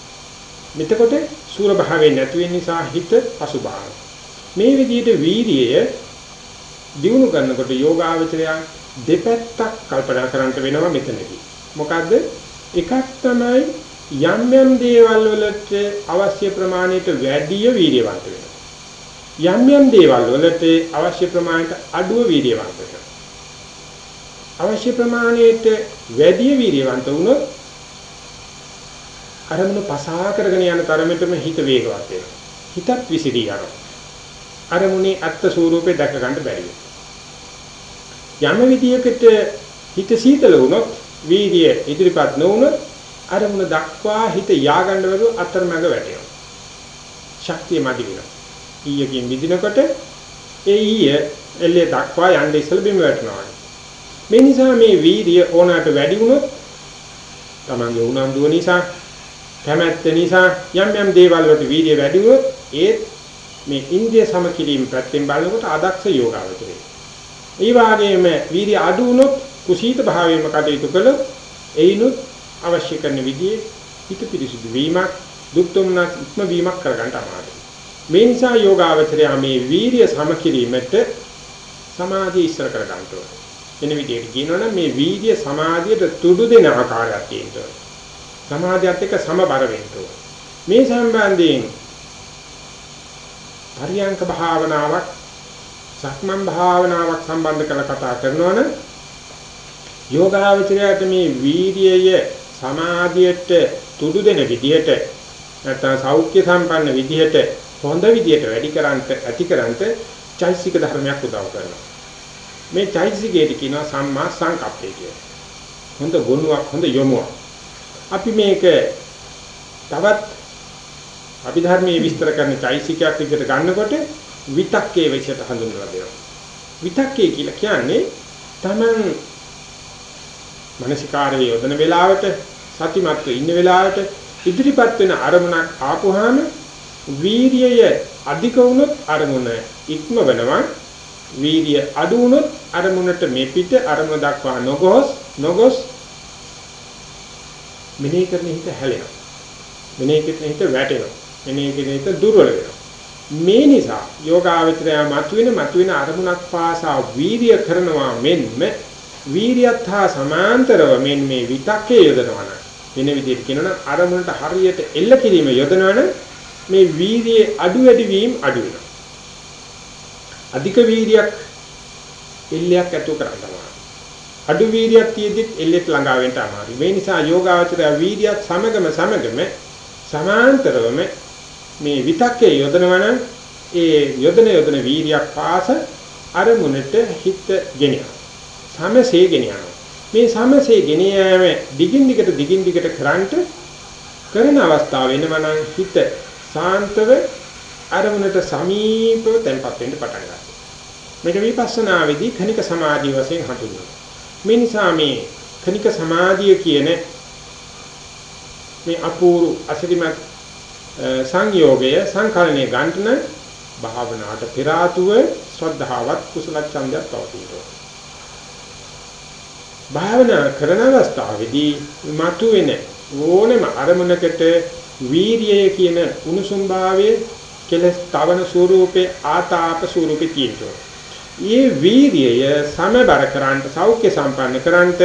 මෙතකොට සූර භාවයේ නැති වෙන නිසා හිත පසුබාන. මේ විදිහට වීර්යය දිනු කරනකොට යෝගාවචරය දෙපැත්තක් කල්පනා කරන්න වෙනවා මෙතනදී. මොකද්ද? එකක් තමයි යම් යම් දේවල් වලට අවශ්‍ය ප්‍රමාණයට වැඩිය වීර්යවන්ත වෙනවා. යම් යම් දේවල් වලට අවශ්‍ය ප්‍රමාණයට අඩුව වීර්යවන්ත වෙනවා. අවශ්‍ය ප්‍රමාණයට වැඩිය වීර්යවන්ත වුණොත් අරමුණු පසා කරගෙන යන තරමටම හිත වේගවත් වෙනවා. හිතත් විසිරී යනවා. අරමුණේ අත්ත් ස්වરૂපේ දැක ගන්න බැරි යම් විදියකට හිත සීතල වුණොත් වීර්ය ඉදිරිපත් නොවුනොත් අරමුණ දක්වා හිත ය아가න්න බැරුව අතරමඟ වැටෙනවා. ශක්තිය මදි වෙනවා. ඊයකින් විදිනකොට ඒ ඊය එල්ලේ දක්වා යන්න ඉස්සල බිම වැටෙනවා. මේ නිසා මේ වීර්ය ඕනකට වැඩි වුණොත් තමන්ගේ උනන්දුව නිසා කැමැත්ත නිසා යම් යම් දේවල් වලට වීර්ය වැඩි වුණොත් ඒ මේ ඉන්ද්‍රිය සමකිරීම පැත්තෙන් බලනකොට අදක්ෂ යෝගාවචරය. ඒ වගේම වීර්ය අඩු වුණොත් කුසීත භාවයෙන්ම කටයුතු කළොත් එයිනුත් අවශ්‍ය කරන විදිහේ හිත පිරිසිදු වීමක් දුක් දුම්නස් ඉක්ම වීමක් කරගන්න අමාරුයි. මේ නිසා යෝගාවචරය මේ වීරිය සමකිරීමට සමාධිය ඉස්සර කර ගන්න ඕනේ. එන විදිහට කියනවනම් මේ වීර්ය සමාධියට තුඩු දෙන ආකාරයක් තියෙනවා. සමාධියත් එක්ක සමබර වෙන්න මේ සම්බන්ධයෙන් පරියංක භාවනාවක් සක්මන් භාවනාවක් සම්බන්ධ කරලා කතා කරනවනම් යෝගාවචරයට මේ වීර්යය සමාධියට තුඩු දෙන විදිහට නැත්නම් සෞඛ්‍ය සම්පන්න විදිහට හොඳ විදිහට වැඩි කරන්ට ඇති කරන්ට චෛසික ධර්මයක් උදව් කරනවා. මේ චෛසිකයට කියනවා සම්මා සංකප්පය කියලා. හොඳ ගුණයක් හොඳ යොමුවක්. අපි මේක තවත් අභිධර්මයේ විස්තර කරන චෛසිකයක් විදිහට ගන්නකොට විතක්කේ විශේෂ හඳුන්වලා දෙනවා. විතක්කේ කියලා කියන්නේ Taman මානසිකාරයේ යොදන වෙලාවට සතිමත්ව ඉන්න වෙලාවට ඉදිරිපත් වෙන අරමුණක් ආපුවාම වීරියය අධික වුණොත් අරමුණ ඉක්ම වෙනවා. වීරිය අඩු වුණොත් අරමුණට මෙපිට අරමුණ දක්වා නොගොස් නොගොස් මෙනෙහි කරන හිත හැලෙනවා. මෙනෙහි කරන හිත වැටෙනවා. මෙනෙහි කරන හිත දුර්වල වෙනවා. මේ නිසා යෝගාවචරය මතුවෙන මතුවෙන අරමුණක් පාසා වීරිය කරනවා මෙන්ම වීරියත් හා සමාන්තරව මෙන් මේ විතක්කේ යොදනවා නම් වෙන විදිහට කියනනම් අරමුණට හරියට එල්ල කිරීම යොදනවනම් මේ වීරියේ අඩු වැඩි වීම අඩු වෙනවා. අධික වීරියක් එල්ලයක් ඇතුව කරනවා. අඩු වීරියක් තියෙද්දිත් එල්ලෙත් ළඟා වෙන්න අමාරුයි. මේ නිසා යෝගාවචරය වීරියත් සමගම සමගම සමාන්තරවම මේ විතක්කේ යොදනවනම් ඒ යොදන යොදන වීරියක් පාස අරමුණට හිත ගෙනියනවා. සමසේ ගෙනියනවා. මේ සමසේ ගෙනියෑම දිගින් දිගට දිගින් දිගට කරන්ට කරන අවස්ථාව වෙනවනම් හිත සාන්තව අරමුණට සමීපව තැම්පත් වෙන්න පටන් ගන්නවා. මේක විපස්සනාවේදී khනික සමාධිය වශයෙන් හඳුන්වනවා. මේ නිසා මේ khනික සමාධිය කියන මේ අපූර්ව අසිරිමත් සංයෝගය සංකලනයේ ගන්ටන භාවනාවට පෙර ආතුව ශ්‍රද්ධාවත් කුසල ඡන්දයක් පවතිනවා. භාවනා කරන අවස්ථාවේදී මතුවෙන ඕනෙම අරමුණකට වීරියය කියන උණුසුම් භාවයේ කෙලස් තවන ස්වરૂපේ ආතාප ස්වરૂපේ තියෙනවා. මේ වීරියය සමබර කරන්ට සෞඛ්‍ය සම්පන්න කරන්ට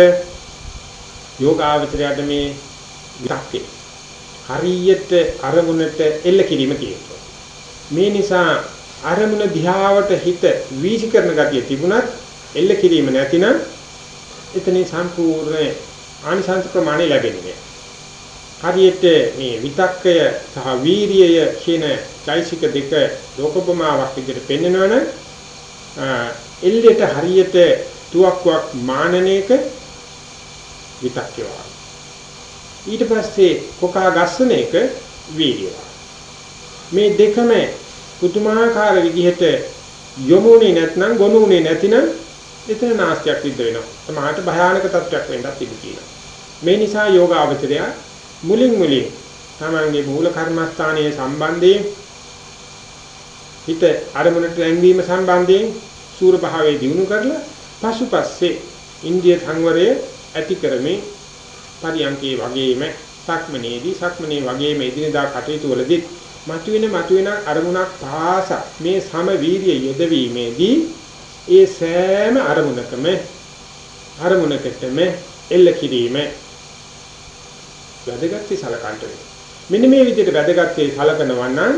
යෝගාවචරයට මේ විතක්කේ හරියට අරමුණට එල්ල කිරීම තියෙනවා. මේ නිසා අරමුණ දිහාවට හිත වීසි කරන ගතිය තිබුණත් එල්ල කිරීම නැතිනම් එතනින් සම්පූර්ණ ආනිසංස ප්‍රමාණය ලැබෙන්නේ. හරියට මේ විතක්කය සහ වීරියය කියන චෛසික දෙක ලෝකපමාවක් විදිහට පෙන්වනවනේ එල්ලෙට හරියට තුවක්කුවක් මානනයක විතක්කය ඊට පස්සේ කොකා ගස්සන එක වීර්යය. මේ දෙකම පුදුමාකාර විදිහට යොමුනේ නැත්නම් ගොනුනේ නැතිනම් එතන නාස්තියක් සිද්ධ වෙනවා. සමහරට භයානක තත්ත්වයක් වෙන්නත් ඉඩ තියෙනවා. මේ නිසා යෝගාවචරය මුලින් මුලින් තමන්ගේ මූල කර්මස්ථානයේ සම්බන්ධයෙන් හිත අරමුණට ලැංවීම සම්බන්ධයෙන් සූර භාවයේ දිනු කරලා පසුපස්සේ ඉන්දිය සංවරය ඇති කරමින් පරියන්කේ වගේම සක්මනේදී සක්මනේ වගේම එදිනදා කටයුතු වලදී මතුවෙන මතුවෙන අරමුණක් පාස මේ සම වීර්ය යෙදවීමේදී ඒ සෑම අරමුණකම අරමුණකටම එල්ල කිරීම වැදගත් සලකන්ට වෙනවා. මෙන්න මේ විදිහට වැදගත් සලකනවා නම්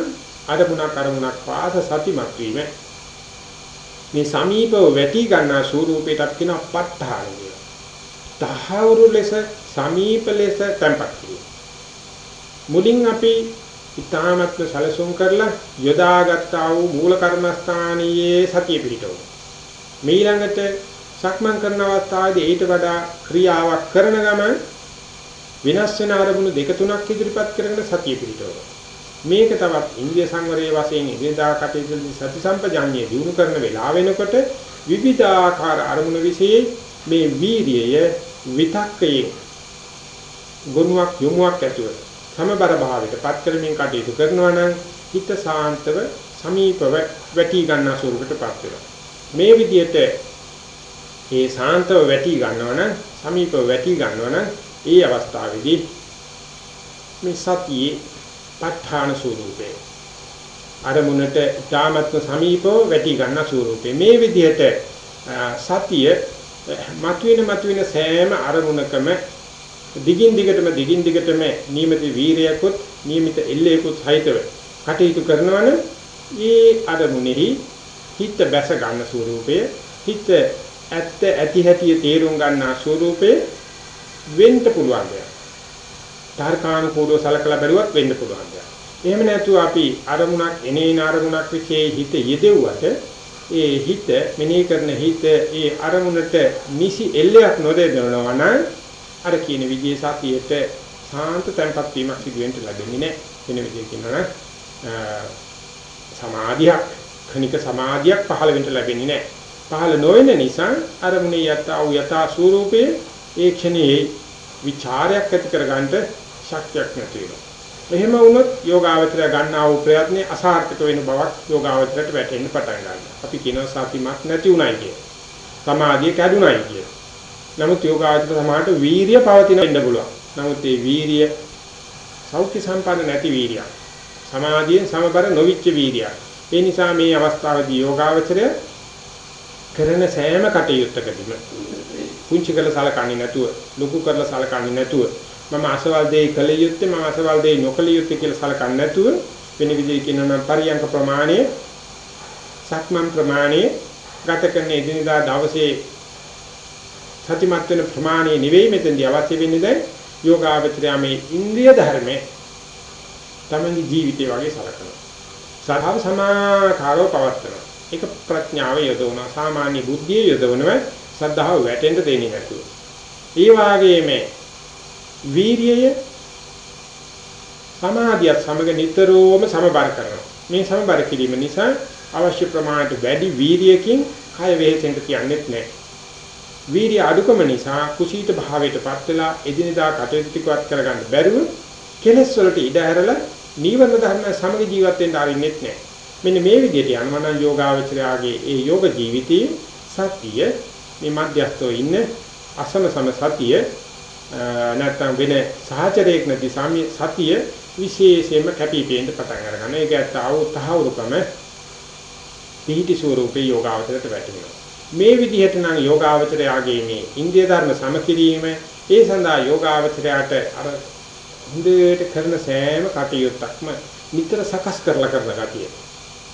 අරමුණක් අරමුණක් පාස සතිමත් වීම මේ සමීපව වැටි ගන්නා ස්වරූපයටත් කියන ප ဋ ාණ කියලා. තහවුරු ලෙස සමීප ලෙස තැම්පත් කිරීම. මුලින් අපි ඊ타මත්ව සැලසුම් කරලා යොදාගත්තා වූ මූල කර්මස්ථානීයේ සතිය පිහිටවමු. මීළඟට සක්මන් කරන අවස්ථාවේදී ඊට වඩා ක්‍රියාවක් කරන ගමන් විනාශ වෙන අරමුණු දෙක තුනක් ඉදිරිපත් කරගෙන සතිය පිහිටවනවා. මේක තවත් ඉන්දිය සංවරයේ වශයෙන් ඉදිරියදා කටයුතු සති සම්පජාඤ්ඤය දිනු කරන වෙලාව වෙනකොට විවිධාකාර අරමුණු વિશે මේ වීරියය විතක්කයේ ගුණයක් යොමුවක් ඇතුව සමබර භාවයට පත් කරමින් කටයුතු කරනවා නම් හිත සාන්තව සමීපව වැටි ගන්නා ස්වරූපයටපත් වෙනවා. මේ විදිහට ඒ සාන්තව වැටි ගන්නවනම් සමීපව වැටි ගන්නවනම් ඒ අවස්ථාවේදී මේ සතියේ ප ဋ ාණ ස්වරූපේ අරමුණට ඊ타මත්ම සමීපව වැටි ගන්න ස්වරූපේ මේ විදිහට සතිය මතුවෙන මතුවෙන සෑම අරමුණකම දිගින් දිගටම දිගින් දිගටම නියමිත වීරයකුත් නියමිත එල්ලයකුත් සහිතව කටයුතු කරනවනේ ඒ අරමුණෙහි හිත බැස ගන්න ස්වරූපය හිත ඇත්ත ඇති හැටි තේරුම් ගන්නා ස්වරූපේ වෙන්න පුළුවන් දෙයක්. තර්කානුකූලව සලකලා බැලුවත් වෙන්න පුළුවන් දෙයක්. එහෙම නැතුව අපි අරමුණක් එනේන අරමුණක් විශ්ේ හිත යෙදෙව්වට ඒ හිත මෙනෙහි කරන හිත ඒ අරමුණට නිසි එල්ලයක් නොදෙනවා නම් අර කියන විදිහේ සතියේට සාන්ත තැන්පත් වීමක් සිදු වෙන්න ලැබෙන්නේ නැහැ. වෙන විදිහකින් කියනවා සමාධියක් ක්ෂණික සමාධියක් පහළ වෙන්න ලැබෙන්නේ නැහැ. පහළ නොවන නිසා අරමුණේ යථා වූ යථා ස්වરૂපයේ ඒ ක්ෂණයේ ਵਿਚාරයක් ඇති කරගන්න ශක්තියක් නැති වෙනවා. එහෙම වුණොත් යෝගාවචරය ගන්නා වූ ප්‍රයත්නේ අසාර්ථක වෙන බවක් යෝගාවචරයට වැටෙන්න පටන් ගන්නවා. අපි කියනවා සතිමත් නැති උනායි කිය. සමාධිය කැඩුනායි කිය. නමුත් යෝගාවචර සමාහට වීරිය පවතින ඉන්න පුළුවන්. නමුත් ඒ වීරිය සෞඛ්‍ය සම්පන්න නැති වීරියක්. සමාධියෙන් සමබර නොවිච්ච වීරියක්. ඒ නිසා මේ අවස්ථාවේදී යෝගාවචරය කරන සෑම කටයුත්තකදීම පුංචි කළ සලකන්නේ නැතුව ලොකු කරලා සලකන්නේ නැතුව මම අසවල් දෙය කළ යුත්තේ මම අසවල් දෙය නොකළ යුත්තේ කියලා සලකන්නේ නැතුව වෙන විදිහකින් කියනවා නම් පරියංක ප්‍රමාණය සක්මන් ප්‍රමාණය ගත කරන එදිනදා දවසේ සතිමත් වෙන ප්‍රමාණය නෙවෙයි මෙතෙන්දී අවශ්‍ය වෙන්නේ දැන් යෝගාවචරය මේ ඉන්ද්‍රිය ධර්මයේ තමන්ගේ ජීවිතය වගේ සලකනවා. සාධාව සමාකාරව පවත්නවා. ඒක ප්‍රඥාව යොදවනවා. සාමාන්‍ය බුද්ධිය යොදවනවා. සද්ධාව වැටෙන්න දෙන්නේ නැතුව. ඒ වාගේම වීරියය සමාධියත් සමග නිතරම සමබර කරනවා. මේ සමබර කිරීම නිසා අවශ්‍ය ප්‍රමාණයට වැඩි වීරියකින් කය වේහෙන්න කියන්නේත් නැහැ. වීරිය අඩුකම නිසා කුසීත භාවයටපත් වෙලා එදිනදා කටයුතු ටිකවත් කරගන්න බැරුව කෙලස් වලට ඉඩ ඇරලා නීවරණ ධර්ම සමග ජීවත් වෙන්න ආරින්නෙත් නැහැ. මෙන්න මේ විදිහට යනවා නම් යෝගාවචරයාගේ ඒ යෝග ජීවිතයේ සතිය මේ මධ්‍යස්තෝ ඉන්න අසම සම සතිය නැත්නම් වෙන සහචරයක් නැති සාමිය සතිය විශේෂයෙන්ම කැපිපෙන්න පටන් අරගන්න. ඒක ඇත්ත අවුතහවුරුකම පිහිටි ස්වරූපේ යෝගාවචරයට වැටෙනවා. මේ විදිහට නම් යෝගාවචරයාගේ මේ ඉන්දිය ධර්ම සමකිරීම ඒ සඳහා යෝගාවචරයාට අර හොඳට කරන සෑම කටයුත්තක්ම නිතර සකස් කරලා කරන ගතිය.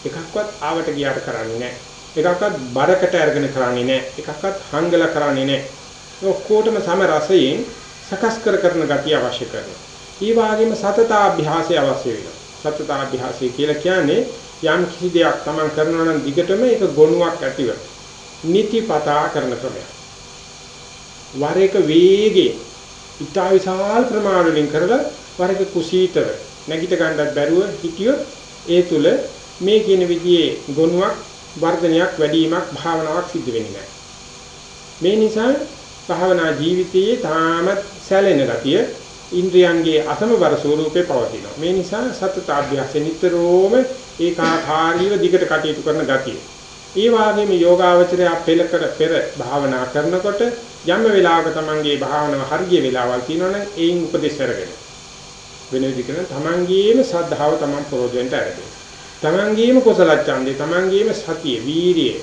එකක්වත් ආවට ගියාට කරන්නේ නැහැ. එකක්වත් බරකට අරගෙන කරන්නේ නැහැ. එකක්වත් හංගලා කරන්නේ නැහැ. ඔක්කොටම සම රසයෙන් සකස් කර කරන ගතිය අවශ්‍ය කරනවා. ඒ වගේම සතතාභ්‍යාසය අවශ්‍ය වෙනවා. සතතාභ්‍යාසය කියලා කියන්නේ යම් කිසි දෙයක් Taman කරනවා නම් දිගටම ඒක ගොනුවක් ඇතිව නිතිපතා කරන ක්‍රමයක්. වර එක වේගේ ඉතා විශාල ප්‍රමාණ වලින් කරලා වර එක කුසීතව නැගිට ගන්නත් බැරුව හිටියොත් ඒ තුල මේ කියන විදිහේ ගොනුවක් වර්ධනයක් වැඩිවීමක් භාවනාවක් සිද්ධ වෙන්නේ නැහැ. මේ නිසා භාවනා ජීවිතයේ තාමත් සැලෙන ගතිය ඉන්ද්‍රියන්ගේ අසමබර ස්වરૂපේ පවතිනවා. මේ නිසා සතත අභ්‍යාසෙ නිතරම ඒකාකාරීව දිගට කටයුතු කරන ගතිය. ඒ වගේම යෝගාවචරය පෙළකර පෙර භාවනා කරනකොට යම් වෙලාවක තමන්ගේ භාවනාව හරිය වෙලාවල් තියෙනවනම් ඒයින් උපදේශ කරගෙන වෙන විදිහකට තමන්ගේම ශ්‍රද්ධාව තමන් ප්‍රෝජෙන්ට අරගෙන තමන්ගේම කුසල ඡන්දේ තමන්ගේම සතිය වීරිය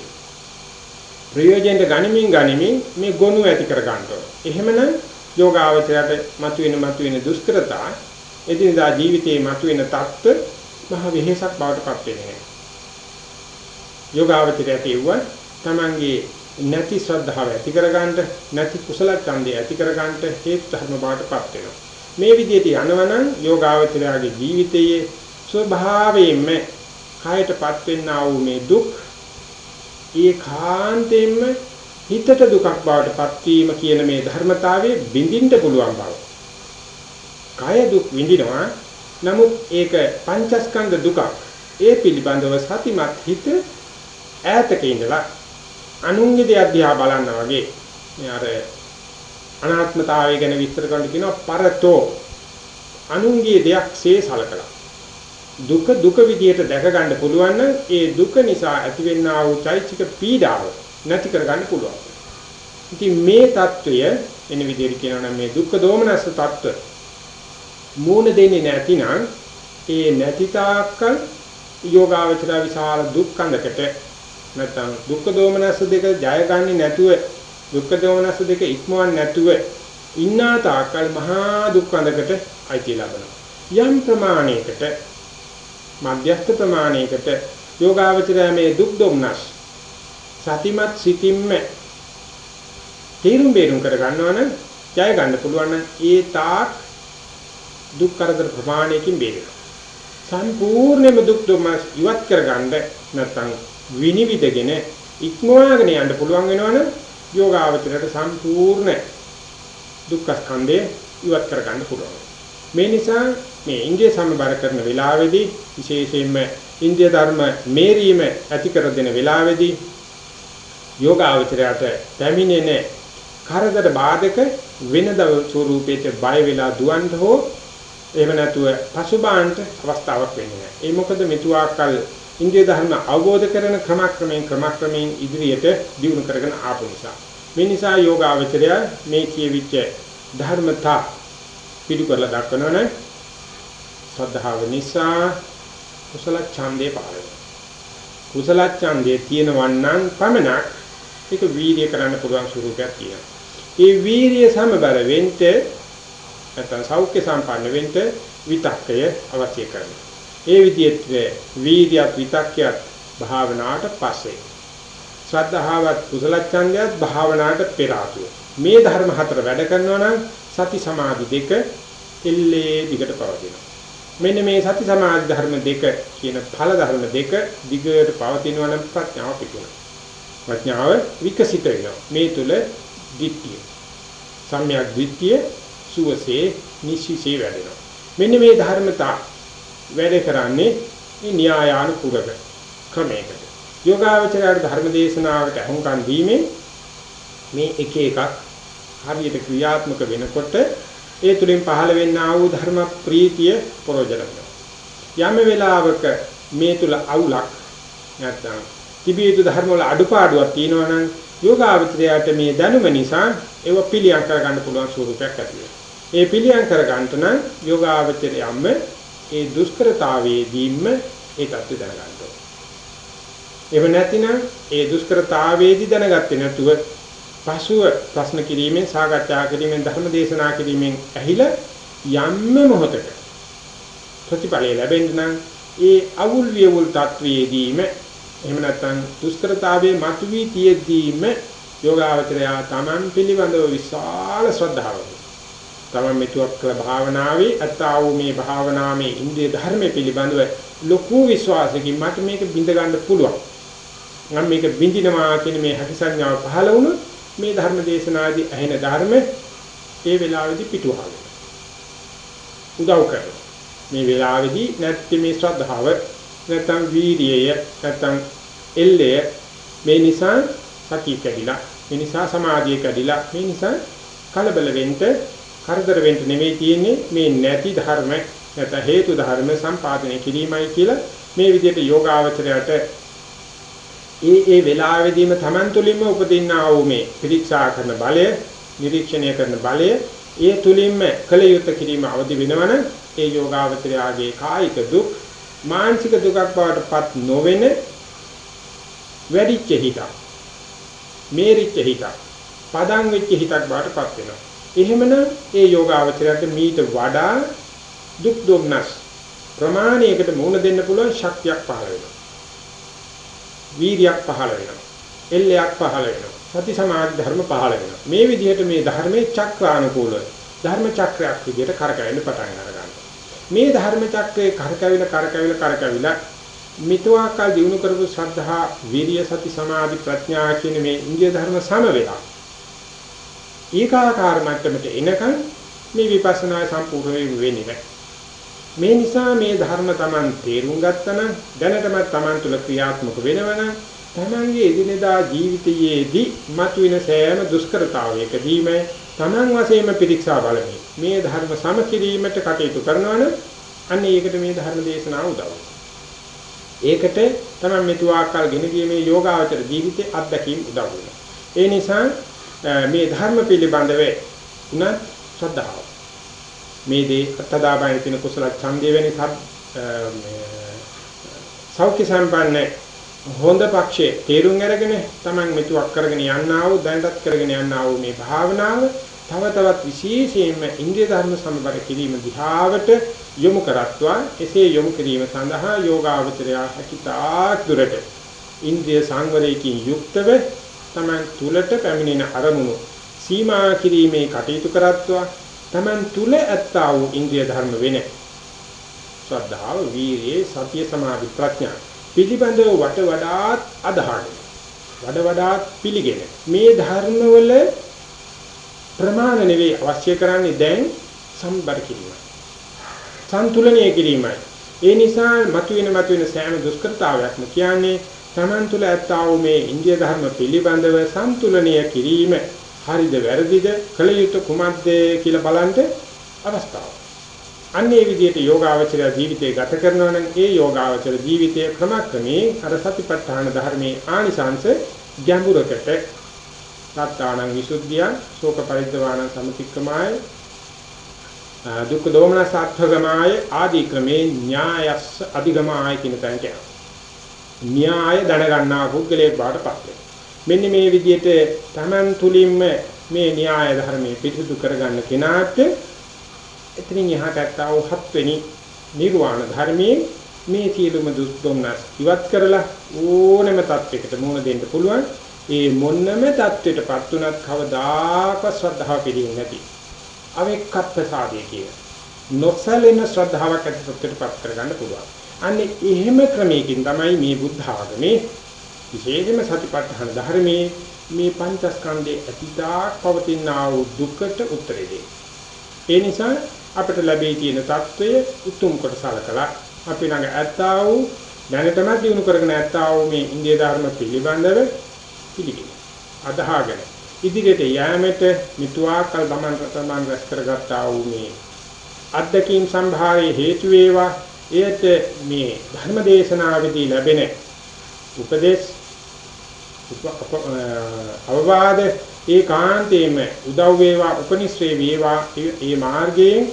ප්‍රයෝජනෙට ගනිමින් ගනිමින් මේ ගොනු ඇති කර ගන්න ඕන. එහෙමනම් යෝගාවචරයට මතුවෙන මතුවෙන දුෂ්කරතා එදිනදා ජීවිතයේ මතුවෙන தත්ත්ව මහ වෙහෙසක් බවට පත් වෙන්නේ නැහැ. යෝගාවචරයට එවුව තමන්ගේ නැති ශ්‍රද්ධාව ඇති කරගන්න නැති කුසල ඡන්දය ඇති කරගන්න හේතු ධර්ම බවට පත් වෙනවා. මේ විදිහට යනවනම් යෝගාවචරයාගේ ජීවිතයේ ස්වභාවයෙන්ම කායයටපත් වෙන්නා වූ මේ දුක් ඒකාන්තයෙන්ම හිතට දුකක් බවට පත්වීම කියන මේ ධර්මතාවයේ බිඳින්න පුළුවන් බව. කාය දුක් විඳිනවා. නමුත් ඒක පංචස්කන්ධ දුකක්. ඒ පිළිබඳව සතිමත් හිත ඈතක ඉඳලා අනුන්ගේ දෙයක් දිහා බලනවා වගේ. මේ අර අනාත්මතාවය ගැන විස්තර කරන්න කියනවා පරතෝ. අනුන්ගේ දෙයක් සේසලකලා දුක දුක විදියට දැක ගන්න පුළුවන් නම් ඒ දුක නිසා ඇතිවෙනා වූ චෛත්‍යික පීඩාව නැති කර ගන්න පුළුවන්. ඉතින් මේ தত্ত্বය එන විදියට කියනවනම් මේ දුක්ඛ දෝමනස්ස தত্ত্ব මූණ දෙන්නේ නැතිනම් ඒ නැති තාක්කල් යෝගාවචර විශාල දුක්ඛන්දකට නැත්නම් දුක්ඛ දෝමනස්ස දෙක ජය ගන්නේ නැතුව දුක්ඛ දෝමනස් දෙක ඉක්මවන්නේ නැතුව ඉන්නා තාකල් මහා දුක් අඳකට අයිති ලබනවා. යම් ප්‍රමාණයකට මධ්‍යස්ථ ප්‍රමාණයකට යෝගාවචරය මේ දුක් දොම්නස් සතිමත් සිතින්ම තීරුම් බේරුම් කර ගන්නවනම් ජය ගන්න පුළුවන් නම් ඒ තාක් දුක් කරදර ප්‍රමාණයකින් බේරෙනවා. සම්පූර්ණයෙන්ම දුක් දුමස් ඉවත් කරගන්න නැත්නම් විනිවිදගෙන ඉක්මවාගෙන යන්න පුළුවන් වෙනවනම් යෝගාවචරයට සම්පූර්ණ දුක්ඛ ස්කන්ධය ඉවත් කරගන්න පුළුවන්. මේ නිසා මේ ඉන්දිය සමබර කරන වෙලාවේදී විශේෂයෙන්ම ඉන්දිය ධර්ම මේරීම ඇති කර දෙන වෙලාවේදී යෝගාවචරයට පැමිණෙන කරදර බාධක වෙනද ස්වරූපයට බය වෙලා දුවන්න හෝ එහෙම නැතුව පසුබාන්ට අවස්ථාවක් වෙන්නේ නැහැ. ඒ මොකද මෙතුආකල් ඉන්දිය ධර්ම අවබෝධ කරන ක්‍රමක්‍රමයෙන් ක්‍රමක්‍රමයෙන් ඉදිරියට දියුණු කරගෙන ආපු නිසා. මේ නිසා යෝගාවචරය මේ කියවිච්ච ධර්මතා පිටු කරලා දක්වනවනේ ශ්‍රද්ධාව නිසා කුසල ඡන්දේ පාරයි. කුසල ඡන්දේ තියෙනවන්නම් පමණක් ඒක වීර්ය කරන්න පුළුවන් ස්වරූපයක් තියෙනවා. ඒ වීර්ය සමබර වෙන්න නැත්නම් සෞඛ්‍ය සම්පන්න වෙන්න විතක්කය අවශ්‍ය කරනවා. ඒ විදිහට වීර්යත් විතක්කයත් භාවනාවට පස්සේ ශ්‍රද්ධාවත් කුසල ඡන්දයත් භාවනාවට පෙර මේ ධර්ම හතර වැඩ කරනවා නම් සති සමාධි දෙක එල්ලේ දිගට පවතිනවා. මෙන්න මේ සති සමාධි ධර්ම දෙක කියන ඵල ධර්ම දෙක දිගට පවතිනවා නම් ප්‍රඥාව පිටුනවා. ප්‍රඥාව විකසිත වෙනවා. මේ තුල ditthිය. සම්‍යක් ditthිය සුවසේ නිසිසේ වැඩෙනවා. මෙන්න මේ ධර්මතා වැඩ කරන්නේ මේ න්‍යායානුකූලව ක්‍රමයකට. යෝගාවචරයට ධර්ම දේශනාවට අහුම්කම් දීමේ මේ එක එකක් හරියට ක්‍රියාත්මක වෙනකොට ඒ තුලින් පහළ වෙන්නා වූ ධර්ම ප්‍රීතිය ප්‍රයෝජන වෙනවා. යම් වෙලාවක මේ තුල අවුලක් නැත්නම් තිබිය යුතු ධර්ම වල අඩුපාඩුවක් තියෙනවා නම් යෝගාවචරයට මේ දැනුම නිසා ඒව පිළියම් කරගන්න පුළුවන් ස්වරූපයක් ඇති ඒ පිළියම් කරගන්න නම් යෝගාවචරයම්ම ඒ දුෂ්කරතාවයේදීම ඒ தත්ත්වය දැනගන්න ඕනේ. එහෙම නැතිනම් ඒ දුෂ්කරතාවයේදී දැනගත්තේ නැතුව පසුව ප්‍රශ්න කිරීමෙන් සාකච්ඡා කිරීමෙන් ධර්ම දේශනා කිරීමෙන් ඇහිලා යම්ම මොහොතක ප්‍රතිඵලය ලැබෙන්න නම් ඒ අවුල් වියවුල් තත්වයේදීම එහෙම නැත්නම් දුෂ්කරතාවයේ මතුවී තියෙද්දීම යෝගාවචරය තමන් පිළිබඳව විශාල ශ්‍රද්ධාවක්. තමන් මෙතුක් කළ භාවනාවේ අත්තා වූ මේ භාවනාවේ ඉන්දිය ධර්මයේ පිළිබඳව ලොකු විශ්වාසකින් මට මේක බිඳ ගන්න පුළුවන්. මම මේක බින්දිනවා කියන මේ හැකි සංඥාව පහළ වුණොත් මේ ධර්ම දේශනාදී ඇහෙන ධර්ම ඒ වෙලාවේදී පිටුවහල. උදව් කරනවා. මේ වෙලාවේදී නැත්නම් මේ ශ්‍රද්ධාව නැත්නම් වීර්යය නැත්නම් එල්ලය මේ නිසා සතිය කැඩිලා මේ නිසා සමාධිය කැඩිලා මේ නිසා කලබල වෙන්න කරදර වෙන්න නෙමෙයි තියෙන්නේ මේ නැති ධර්ම නැත්නම් හේතු ධර්ම සම්පාදනය කිරීමයි කියලා මේ විදිහට යෝගාවචරයට ඒ ඒ වෙලාවෙදීම Taman තුලින්ම උපදින්නා වූ මේ පිරික්සා කරන බලය නිරීක්ෂණය කරන බලය ඒ තුලින්ම කල යුත්තේ කිරීම අවදි වෙනවන ඒ යෝගාවචරයාගේ කායික දුක් මානසික දුකක් බවට පත් නොවෙන වැඩිච්ච හිතක් මේරිච්ච හිතක් පදන් වෙච්ච හිතක් බවට පත් වෙනවා. එහෙමනම් ඒ යෝගාවචරයට මීට වඩා දුක් දුම්නස් ප්‍රමාණයකට මුහුණ දෙන්න පුළුවන් ශක්තියක් පහළ වෙනවා. වීර්යයක් පහළ වෙනවා. එල්ලයක් පහළ වෙනවා. සති සමාධි ධර්ම පහළ වෙනවා. මේ විදිහට මේ ධර්මයේ චක්‍රානුකූලව ධර්ම චක්‍රයක් විදිහට කරකැවෙන්න පටන් ගන්නවා මේ ධර්ම චක්‍රයේ කරකැවිලා කරකැවිලා කරකැවිලා මිතුආකල් දිනු කරපු ශ්‍රද්ධා, වීර්ය, සති, සමාධි, ප්‍රඥා කියන මේ ඉන්දිය ධර්ම සම වෙලා. ඒකාකාර මට්ටමට එනකන් මේ විපස්සනා සම්පූර්ණ වෙන්නේ නැහැ. මේ නිසා මේ ධර්ම Taman තේරුම් ගත්තනම් දැනටමත් Taman තුල ක්‍රියාත්මක වෙනවනම් Tamanගේ එදිනෙදා ජීවිතයේදී මතුවෙන සෑම දුෂ්කරතාවයකදීම Taman වශයෙන්ම පිරික්සා බලමින් මේ ධර්ම සම කිරීමට කටයුතු කරනවනම් අන්න ඒකට මේ ධර්ම දේශනාව උදව් ඒකට තමයි මෙතුආකල් ගෙන ගිය මේ යෝගාවචර ජීවිතයේ අත්දැකීම් උදව් වෙනවා. ඒ නිසා මේ ධර්ම පිළිබඳව උනත් ශ්‍රද්ධාව. මේ දේ අත්දාබායේ තියෙන කුසල ඡන්දය වෙන සෞඛ්‍ය සම්පන්න හොඳ පක්ෂේ තේරුම් අරගෙන Taman මෙතුවක් කරගෙන යන්නා වූ දැනටත් කරගෙන යන්නා වූ මේ භාවනාව තව තවත් විශේෂයෙන්ම ඉන්ද්‍රිය ධර්ම සම්බර කිරීම දිහාවට යොමු කරත්වා එසේ යොමු කිරීම සඳහා යෝගාවචරය හැකිතාක් දුරට ඉන්ද්‍රිය සංවරයකින් යුක්තව Taman තුලට පැමිණෙන අරමුණු සීමා කිරීමේ කටයුතු කරත්වා Taman තුල ඇත්තා වූ ඉන්ද්‍රිය ධර්ම වෙන. ශ්‍රද්ධාව, වීරිය, සතිය, සමාධි, ප්‍රඥා පිළිබඳව වට වඩාත් අදහන වඩ වඩාත් පිළිගෙන මේ ධර්මවල ප්‍රමාණ නෙවෙයි අවශ්‍ය කරන්නේ දැන් සම්බර කිරීමයි. සන්තුලනය කිරීමයි. ඒ නිසා මතුවෙන මතුවෙන සෑම දුෂ්කරතාවයක්ම කියන්නේ Taman තුල ඇත්තා වූ මේ ඉන්දිය ධර්ම පිළිබඳව සන්තුලනය කිරීම හරිද වැරදිද කළ යුතු කුමක්ද කියලා බලන්න අවස්ථාවක් අන්නේ විදිහට යෝගාවචර ජීවිතය ගත කරනවා නම් ඒ යෝගාවචර ජීවිතයේ ක්‍රමක්‍රමයෙන් අර සතිපට්ඨාන ධර්මයේ ආනිසංශ ගැඹුරකට සත්තානං විසුද්ධිය ශෝක පරිද්දවාන සමතික්‍රමය දුක්ඛ දෝමන සාත්ථගමය ආදී ක්‍රමේ න්‍යායස් අධිගමයි කියන තැනට න්‍යාය දැනගන්නා පුද්ගලයෙක් බවට පත් මෙන්න මේ විදිහට Taman තුලින්ම මේ න්‍යාය ධර්මයේ පිරිසුදු කරගන්න කෙනාට එතනින් එහාට ඇත්තා වූ හත්වෙනි නිර්වාණ ධර්මයේ මේ සියලුම දුක් දුම්නස් ඉවත් කරලා ඕනෑම තත්යකට මුහුණ දෙන්න පුළුවන්. ඒ මොන්නම தත්වෙටපත් උනත් කවදාකවත් ශ්‍රද්ධාව පිළිෙන්නේ නැති. අවෙක්කප්පසාදේ කියන. නොසලෙන ශ්‍රද්ධාවක් ඇති තත්වෙටපත් කරගන්න පුළුවන්. අන්නේ එහෙම ක්‍රමයකින් තමයි මේ බුද්ධ ආගමේ විශේෂයෙන්ම සතිපට්ඨාන ධර්මයේ මේ පංචස්කන්ධයේ අතීතාක් පවතින ආ වූ දුකට උත්තරේ දෙයි. ඒ නිසා අපිට ලැබී තියෙන தত্ত্বය උතුම් කොට සලකලා අපි ළඟ ඇත්තා වූ දැනටම දිනු කරගෙන ඇත්තා වූ මේ ඉන්දිය ධර්ම පිළිබඳව පිළිගනි. අදහාගෙන ඉදිරියට යෑමට මිතුවාකල් ගමන් රටමන් රැස් කරගත්තා වූ මේ අධ්‍යක්ීම් සම්භාරයේ හේතු වේවා එයට මේ ධර්ම දේශනාවේදී ලැබෙන උපදේශ අවවාද ඒකාන්තයෙන්ම උදව් වේවා උපනිශ්‍රේ වේවා මේ මාර්ගයෙන්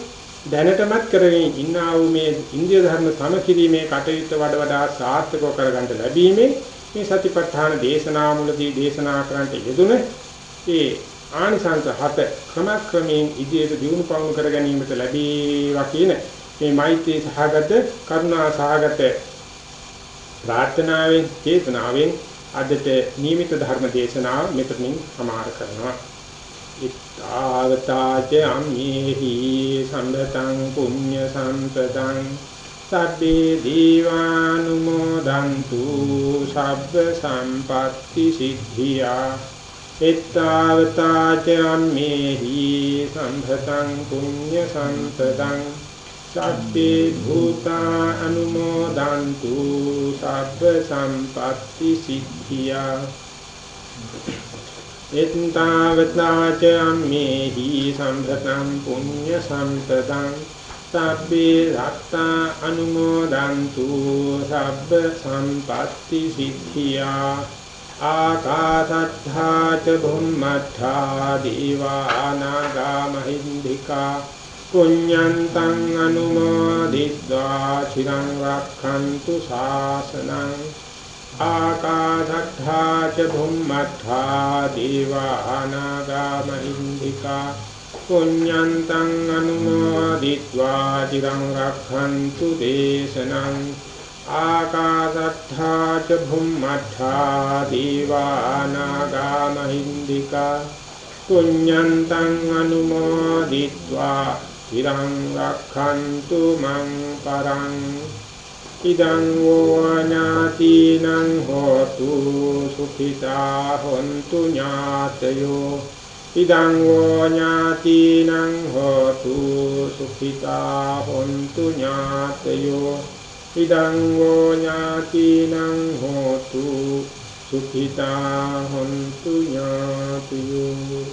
දැනටමත් කරගෙන ඉන්නා වූ මේ ඉන්දිය ධර්ම සමකිරීමේ කටයුත්ත වඩ වඩා සාර්ථකව කරගන්න ලැබීමේ මේ සතිපට්ඨාන දේශනා මුලදී දේශනා කරන්නට යෙදුන ඒ ආනිසංස හත ක්‍රමක්‍රමයෙන් ඉදිරියට දියුණු පවුණු කර ගැනීමට ලැබේවා කියන මේ මෛත්‍රී සහගත කරුණා සහගත ප්‍රාර්ථනාවෙන් චේතනාවෙන් අදට නියමිත ධර්ම දේශනාව මෙතනින් සමාර කරනවා. ඉත්තාවතාච අම්මේහි සම්බතං පුඤ්ඤ සම්පතං සබ්බේ දීවානුමෝදන්තු සබ්බ සම්පatti සිද්ධියා. ඉත්තාවතාච අම්මේහි සම්බතං පුඤ්ඤ සම්පතං සබ්බේ භූතා අනුමෝදන්තු සබ්බ සම්පatti සිද්ධියා. එත්තාවතාච අම්මේහි සම්භතං පුඤ්ඤ සම්පතං සබ්බේ රත්තා අනුමෝදන්තු සබ්බ සම්පatti සිද්ධියා. ආකාසත්තා ච බුම්මත්තා දීවානාගා මහින්దికා පුඤ්ඤන්තං අනුමෝදිत्वा චිරං රක්ඛන්තු ශාසනං ආකාශත්තා ච භුම්මත්තා දීවානාගාමහින්దికා පුඤ්ඤන්තං අනුමෝදිत्वा චිරං රක්ඛන්තු දේශනං ආකාශත්තා ච භුම්මත්තා දීවානාගාමහින්దికා පුඤ්ඤන්තං අනුමෝදිत्वा චිරං රක්ඛන්තු මං පරං ඉදං වූ ඥාතිනං හෝතු සුඛිතා හොන්තු ඥාතයෝ ඉදං වූ ඥාතිනං හෝතු සුඛිතා හොන්තු ඥාතයෝ ඉදං වූ ඥාතිනං හෝතු සුඛිතා හොන්තු ඥාතයෝ